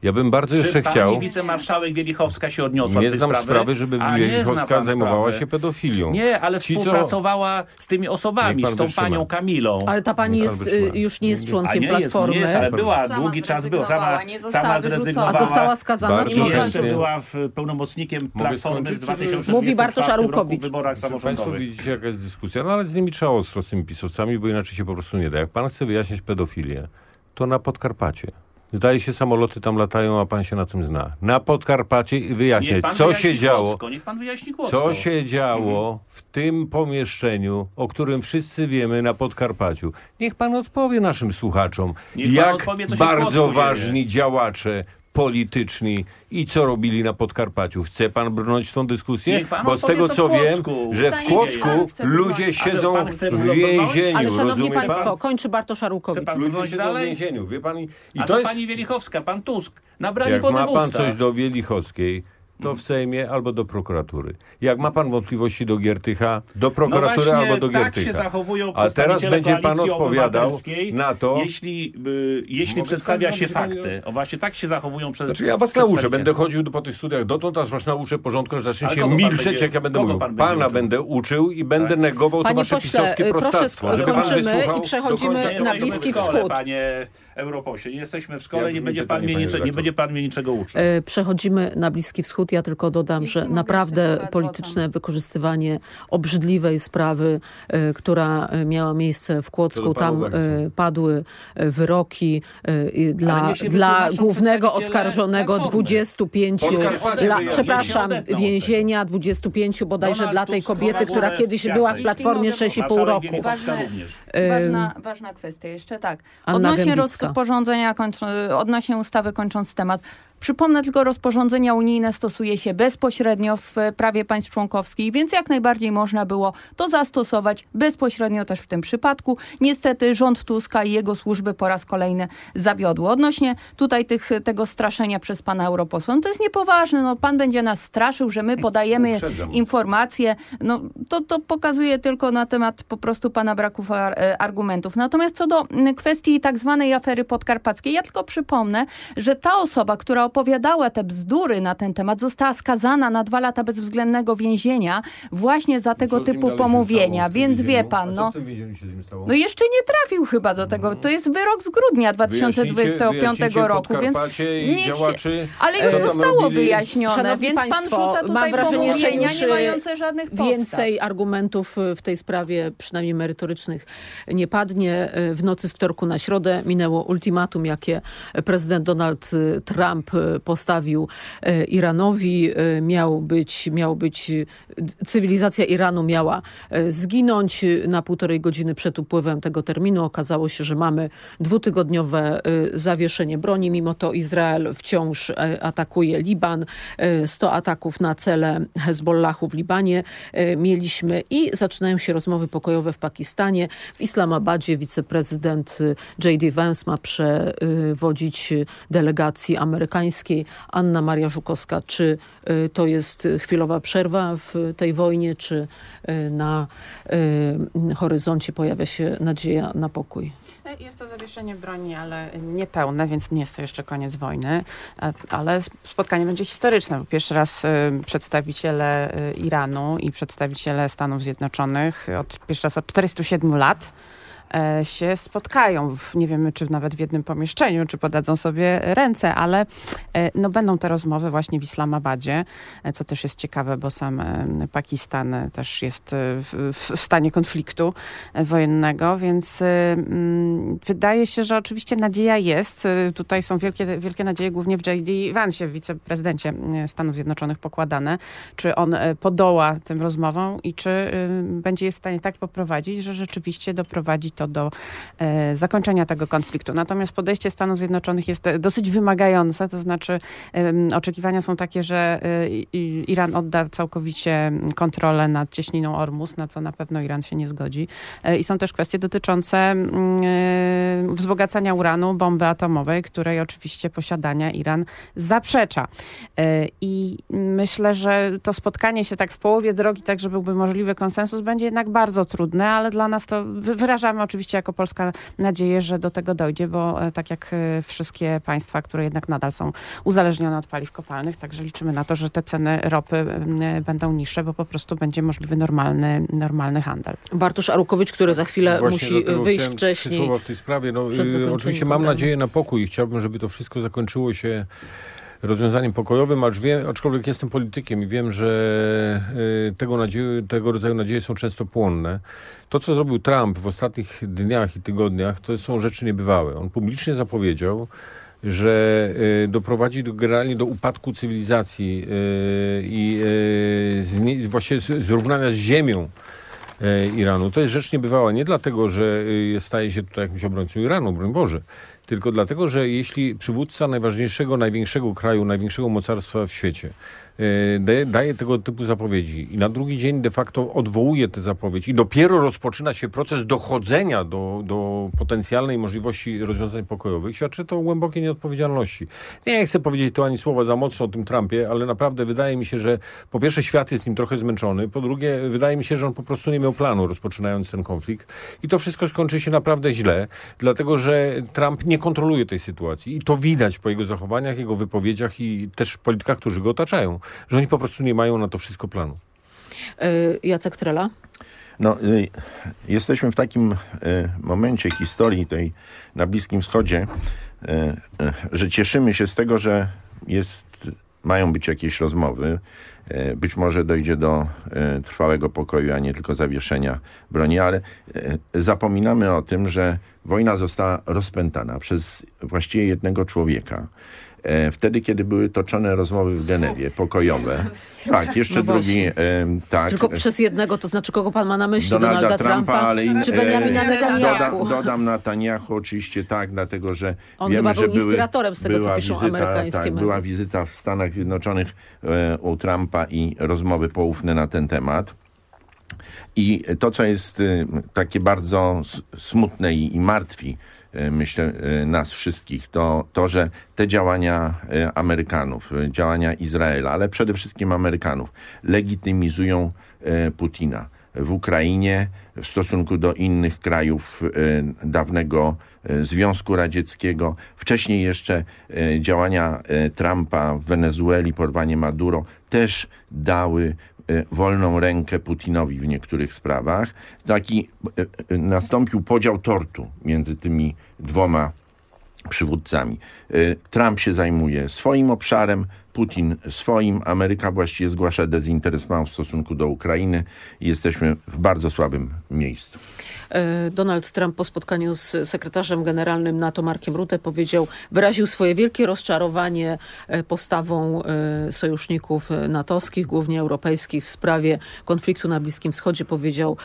Ja bym bardzo Czy jeszcze pani chciał... wicemarszałek Wielichowska się odniosła Nie do tej znam sprawy? sprawy, żeby A, Wielichowska zajmowała sprawy. się pedofilią. Nie, ale Ci, co- współpracowała z tymi osobami, z tą wytrzyma. panią Kamilą. Ale ta pani jest, wytrzyma. y, już nie jest członkiem nie jest, Platformy. nie jest, ale była, Sama długi czas była. Sama, sama zrezygnowała. A została skazana Bardzo I jeszcze była w, pełnomocnikiem Platformy w skończyć, czy wy- 2024 Mówi Bartosz roku Arłukowicz. w wyborach Czy Państwo samorządowych. widzicie, jaka jest dyskusja, no ale z nimi trzeba ostro z tymi pisowcami, bo inaczej się po prostu nie da. Jak pan chce wyjaśnić pedofilię, to na Podkarpacie. Zdaje się, samoloty tam latają, a pan się na tym zna. Na Podkarpacie i pan co się działo. Niech pan wyjaśni Kłodzko. Co się działo w tym pomieszczeniu, o którym wszyscy wiemy na Podkarpaciu? Niech pan odpowie naszym słuchaczom, Niech jak odpowie, bardzo ważni działacze polityczni i co robili na Podkarpaciu. Chce pan brnąć w tą dyskusję? Bo z tego co wiem, że w Kłodzku ludzie siedzą w więzieniu, Ale szanowni państwo, kończy Bartosz Arłukowicz. Ludzie siedzą w więzieniu, wie pan? I, to to jest... pani Wielichowska, pan Tusk, nabrali Jak wody ma pan coś do Wielichowskiej, to w Sejmie albo do prokuratury. Jak ma pan wątpliwości do Giertycha, do prokuratury no właśnie, albo do tak Giertycha. się zachowują A teraz będzie pan odpowiadał na to... Jeśli, y, jeśli przedstawia się fakty. O właśnie tak się zachowują przed Znaczy ja was nauczę, będę chodził po tych studiach dotąd, aż was nauczę porządku, że kogo pan milczeć, będzie- jak ja będę mówił. pan Pana uczył? będę uczył i będę Tak. negował to Panie wasze pośle, pisowskie y, proszę prostactwo. sk- żeby pan wysłuchał i przechodzimy na Bliski Wschód. panie europosie. Nie jesteśmy w szkole, nie brzmi będzie, pan pytanie, nicze, nie będzie pan mnie niczego uczył. E, Przechodzimy na Bliski Wschód. Ja tylko dodam, Jeśli że naprawdę polityczne wykorzystywanie obrzydliwej sprawy, e, która e, miała miejsce w Kłodzku, tam e, padły wyroki e, dla, dla głównego oskarżonego Platformy. 25 Podkarpacie lat, wyjaśnią. przepraszam, więzienia 25 bodajże Donald dla tej kobiety, która kiedyś była w Platformie mogę, 6,5 Marszałek roku. Ważne-. Ważna, ważna kwestia jeszcze, tak. Odnośnie. Rozporządzenia, kończą, odnośnie ustawy kończąc temat. Przypomnę tylko, rozporządzenia unijne stosuje się bezpośrednio w e, prawie państw członkowskich, więc jak najbardziej można było to zastosować bezpośrednio też w tym przypadku. Niestety rząd Tuska i jego służby po raz kolejny zawiodły. Odnośnie tutaj tych, tego straszenia przez pana europosła, no to jest niepoważne. No, pan będzie nas straszył, że my podajemy Uprzedzam. informacje. No, to, to pokazuje tylko na temat po prostu pana braków ar, e, argumentów. Natomiast co do kwestii tak zwanej afery podkarpackiej, ja tylko przypomnę, że ta osoba, która opowiadała te bzdury na ten temat, została skazana na dwa lata bezwzględnego więzienia właśnie za tego typu pomówienia. Więc wie pan, no... No jeszcze nie trafił chyba do tego. To jest wyrok z grudnia 2025 Wyjaśnijcie roku, więc niech się- działaczy, ale już zostało robili. wyjaśnione, Szanowni więc pan państwo, rzuca mam tutaj pomówienia nie e, mające żadnych podstaw. Więcej argumentów w tej sprawie, przynajmniej merytorycznych, nie padnie. Y, W nocy z wtorku na środę minęło ultimatum, jakie prezydent Donald y, Trump y, postawił y, Iranowi. Y, Miał być, miał być, cywilizacja Iranu miała zginąć na półtorej godziny przed upływem tego terminu. Okazało się, że mamy dwutygodniowe zawieszenie broni. Mimo to Izrael wciąż atakuje Liban. Y, 100 ataków na cele Hezbollahu w Libanie mieliśmy i zaczynają się rozmowy pokojowe w Pakistanie. W Islamabadzie wiceprezydent J.D. Vance ma przewodzić delegacji amerykańskiej. Anna Maria Żukowska, czy y, to jest y, chwilowa przerwa w tej wojnie, czy y, na horyzoncie pojawia się nadzieja na pokój? Jest to zawieszenie broni, ale niepełne, więc nie jest to jeszcze koniec wojny. Ale spotkanie będzie historyczne, bo pierwszy raz przedstawiciele Iranu i przedstawiciele Stanów Zjednoczonych od, pierwszy raz od 407 lat się spotkają. W, nie wiemy, czy nawet w jednym pomieszczeniu, czy podadzą sobie ręce, ale e, no, będą te rozmowy właśnie w Islamabadzie, e, co też jest ciekawe, bo sam e, Pakistan e, też jest e, w, w stanie konfliktu e, wojennego, więc e, mm, wydaje się, że oczywiście nadzieja jest. E, Tutaj są wielkie, wielkie nadzieje, głównie w J.D. Vance, w wiceprezydencie e, Stanów Zjednoczonych pokładane, czy on e, podoła tym rozmowom i czy e, będzie je w stanie tak poprowadzić, że rzeczywiście doprowadzi to do e, zakończenia tego konfliktu. Natomiast podejście Stanów Zjednoczonych jest dosyć wymagające, to znaczy oczekiwania są takie, że e, Iran odda całkowicie kontrolę nad cieśniną Ormus, na co na pewno Iran się nie zgodzi. E, I są też kwestie dotyczące mm, wzbogacania uranu, bomby atomowej, której oczywiście posiadania Iran zaprzecza. I myślę, że to spotkanie się tak w połowie drogi, tak żeby byłby możliwy konsensus, będzie jednak bardzo trudne, ale dla nas to wy- wyrażamy oczywiście jako Polska nadzieję, że do tego dojdzie, bo e, tak jak e, wszystkie państwa, które jednak nadal są uzależnione od paliw kopalnych, także liczymy na to, że te ceny ropy e, będą niższe, bo po prostu będzie możliwy normalny, normalny handel. Bartosz Arukowicz, który za chwilę Właśnie musi wyjść wcześniej. słowa w tej sprawie. No, y, oczywiście mam nadzieję na pokój i chciałbym, żeby to wszystko zakończyło się rozwiązaniem pokojowym, acz wiem, aczkolwiek jestem politykiem i wiem, że y, tego, nadzieju, tego rodzaju nadzieje są często płonne. To, co zrobił Trump w ostatnich dniach i tygodniach, to są rzeczy niebywałe. On publicznie zapowiedział, że y, doprowadzi do, generalnie do upadku cywilizacji y, i y, właściwie z- zrównania z ziemią e, Iranu. To jest rzecz niebywała. Nie dlatego, że y, staje się tutaj jakimś obrońcą Iranu, broń Boże, tylko dlatego, że jeśli przywódca najważniejszego, największego kraju, największego mocarstwa w świecie daje, daje tego typu zapowiedzi i na drugi dzień de facto odwołuje tę zapowiedź i dopiero rozpoczyna się proces dochodzenia do, do potencjalnej możliwości rozwiązań pokojowych, świadczy to o głębokiej nieodpowiedzialności. Nie chcę powiedzieć tu ani słowa za mocno o tym Trumpie, ale naprawdę wydaje mi się, że po pierwsze świat jest nim trochę zmęczony, po drugie wydaje mi się, że on po prostu nie miał planu rozpoczynając ten konflikt i to wszystko skończy się naprawdę źle, dlatego że Trump nie kontroluje tej sytuacji i to widać po jego zachowaniach, jego wypowiedziach i też politykach, którzy go otaczają, że oni po prostu nie mają na to wszystko planu. Y, Jacek Trela. No, y, jesteśmy w takim y, momencie historii tej na Bliskim Wschodzie, y, y, że cieszymy się z tego, że jest, mają być jakieś rozmowy. Y, Być może dojdzie do y, trwałego pokoju, a nie tylko zawieszenia broni, ale y, zapominamy o tym, że wojna została rozpętana przez właściwie jednego człowieka. E, Wtedy, kiedy były toczone rozmowy w Genewie, pokojowe. Tak, jeszcze No drugi, em, tak. Tylko przez jednego, to znaczy kogo pan ma na myśli? Donalda, Trumpa, ale in, czy Benjamina e, Netanyahu? Dodam, dodam Netanyahu oczywiście tak, dlatego że On wiemy, był że były, inspiratorem z tego, co piszą wizyta, amerykańskie tak, była wizyta w Stanach Zjednoczonych e, u Trumpa i rozmowy poufne na ten temat. I to, co jest takie bardzo smutne i, i martwi, myślę, y, nas wszystkich, to to, że te działania y, Amerykanów, działania Izraela, ale przede wszystkim Amerykanów, legitymizują Putina w Ukrainie w stosunku do innych krajów dawnego Związku Radzieckiego. Wcześniej jeszcze działania Trumpa w Wenezueli, porwanie Maduro też dały wolną rękę Putinowi w niektórych sprawach. Taki y, y, nastąpił podział tortu między tymi dwoma przywódcami. Y, Trump się zajmuje swoim obszarem, Putin swoim, Ameryka właściwie zgłasza dezinteresman w stosunku do Ukrainy jesteśmy w bardzo słabym miejscu. E, Donald Trump po spotkaniu z sekretarzem generalnym NATO Markiem Rutte powiedział, wyraził swoje wielkie rozczarowanie e, postawą e, sojuszników natowskich, głównie europejskich w sprawie konfliktu na Bliskim Wschodzie. Powiedział,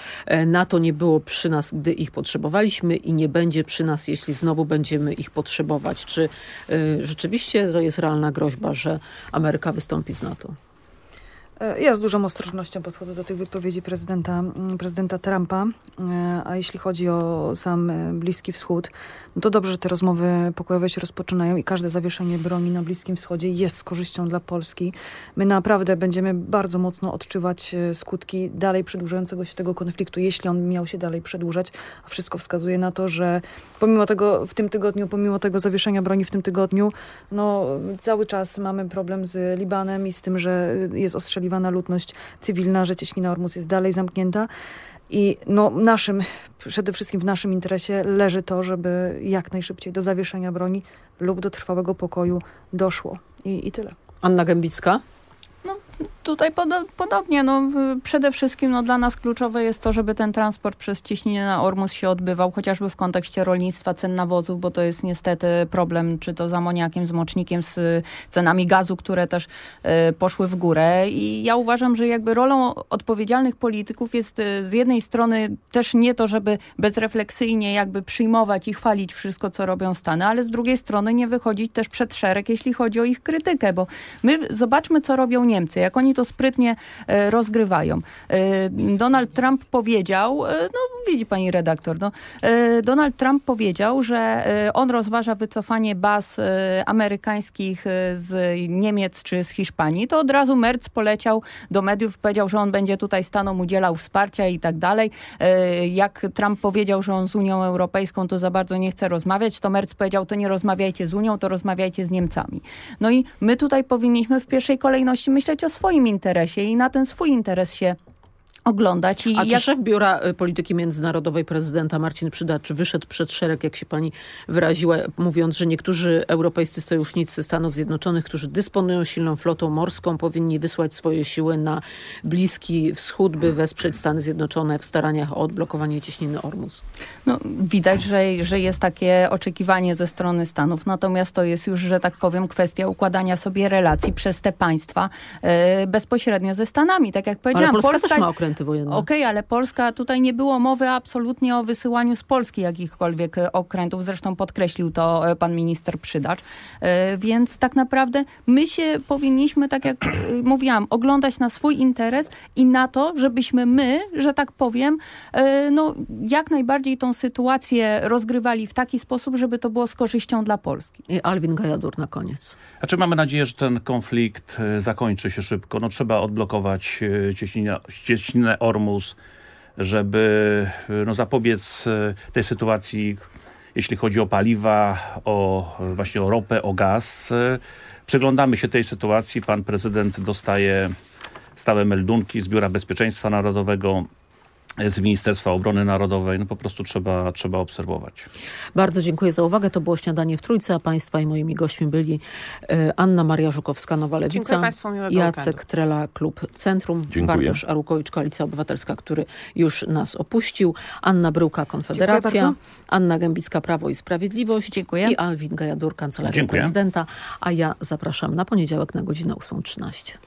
NATO nie było przy nas, gdy ich potrzebowaliśmy i nie będzie przy nas, jeśli znowu będziemy ich potrzebować. Czy rzeczywiście to jest realna groźba, że Ameryka wystąpi z NATO? E, Ja z dużą ostrożnością podchodzę do tych wypowiedzi prezydenta, mm, prezydenta Trumpa. E, A jeśli chodzi o sam e, Bliski Wschód, no to dobrze, że te rozmowy pokojowe się rozpoczynają i każde zawieszenie broni na Bliskim Wschodzie jest z korzyścią dla Polski. My naprawdę będziemy bardzo mocno odczuwać skutki dalej przedłużającego się tego konfliktu, jeśli on miał się dalej przedłużać. A wszystko wskazuje na to, że pomimo tego w tym tygodniu, pomimo tego zawieszenia broni w tym tygodniu, no cały czas mamy problem z Libanem i z tym, że jest ostrzeliwana ludność cywilna, że cieśnina Ormus jest dalej zamknięta. I no, naszym, przede wszystkim w naszym interesie leży to, żeby jak najszybciej do zawieszenia broni lub do trwałego pokoju doszło. I, i tyle. Anna Gębicka? Tutaj podo podobnie. No, przede wszystkim no, dla nas kluczowe jest to, żeby ten transport przez cieśninę na Ormus się odbywał, chociażby w kontekście rolnictwa, cen nawozów, bo to jest niestety problem, czy to z amoniakiem, z mocznikiem, z y, cenami gazu, które też y, poszły w górę. I ja uważam, że jakby rolą odpowiedzialnych polityków jest y, z jednej strony też nie to, żeby bezrefleksyjnie jakby przyjmować i chwalić wszystko, co robią Stany, ale z drugiej strony nie wychodzić też przed szereg, jeśli chodzi o ich krytykę, bo my zobaczmy, co robią Niemcy, jak oni to sprytnie e, rozgrywają. E, Donald Trump powiedział, e, no widzi pani redaktor, no, Donald Trump powiedział, że on rozważa wycofanie baz amerykańskich z Niemiec czy z Hiszpanii, to od razu Merz poleciał do mediów, powiedział, że on będzie tutaj Stanom udzielał wsparcia i tak dalej. Jak Trump powiedział, że on z Unią Europejską to za bardzo nie chce rozmawiać, to Merz powiedział, to nie rozmawiajcie z Unią, to rozmawiajcie z Niemcami. No i my tutaj powinniśmy w pierwszej kolejności myśleć o swoim interesie i na ten swój interes się oglądać. I A czy jak... szef Biura y, Polityki Międzynarodowej prezydenta Marcin Przydacz wyszedł przed szereg, jak się pani wyraziła, mówiąc, że niektórzy europejscy sojusznicy Stanów Zjednoczonych, którzy dysponują silną flotą morską, powinni wysłać swoje siły na Bliski Wschód, by wesprzeć Stany Zjednoczone w staraniach o odblokowanie cieśniny Ormus? No, widać, że, że jest takie oczekiwanie ze strony Stanów, natomiast to jest już, że tak powiem, kwestia układania sobie relacji przez te państwa e, bezpośrednio ze Stanami. Tak jak Ale powiedziałam, Polska, też ma okręty wojenne. Okej, ale Polska, tutaj nie było mowy absolutnie o wysyłaniu z Polski jakichkolwiek e, okrętów. Zresztą podkreślił to e, pan minister Przydacz. E, Więc tak naprawdę my się powinniśmy, tak jak mówiłam, oglądać na swój interes i na to, żebyśmy my, że tak powiem, no jak najbardziej tą sytuację rozgrywali w taki sposób, żeby to było z korzyścią dla Polski. I Alwin Gajadur na koniec. Znaczy mamy nadzieję, że ten konflikt zakończy się szybko. No, trzeba odblokować cieśninę, Ormus, żeby no, zapobiec e, tej sytuacji, jeśli chodzi o paliwa, o właśnie o ropę, o gaz. E, Przyglądamy się tej sytuacji. Pan prezydent dostaje stałe meldunki z Biura Bezpieczeństwa Narodowego, z Ministerstwa Obrony Narodowej. No po prostu trzeba, trzeba obserwować. Bardzo dziękuję za uwagę. To było Śniadanie w Trójce, a Państwa i moimi gośćmi byli e, Anna Maria Żukowska-Nowa Lewica, Dziękuję Państwu, miłego Jacek weekendu. Trela, Klub Centrum, Dziękuję. Bartosz Arłukowicz, Koalicja Obywatelska, który już nas opuścił, Anna Bryłka, Konfederacja. Anna Gębicka, Prawo i Sprawiedliwość Dziękuję. i Alwin Gajadur, Kancelaria Dziękuję. Prezydenta, a ja zapraszam na poniedziałek na godzinę 8.13.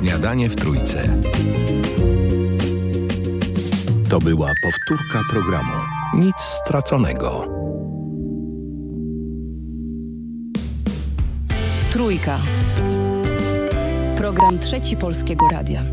Śniadanie w Trójce. To była powtórka programu. Nic straconego. Trójka. Program Trzeci Polskiego Radia.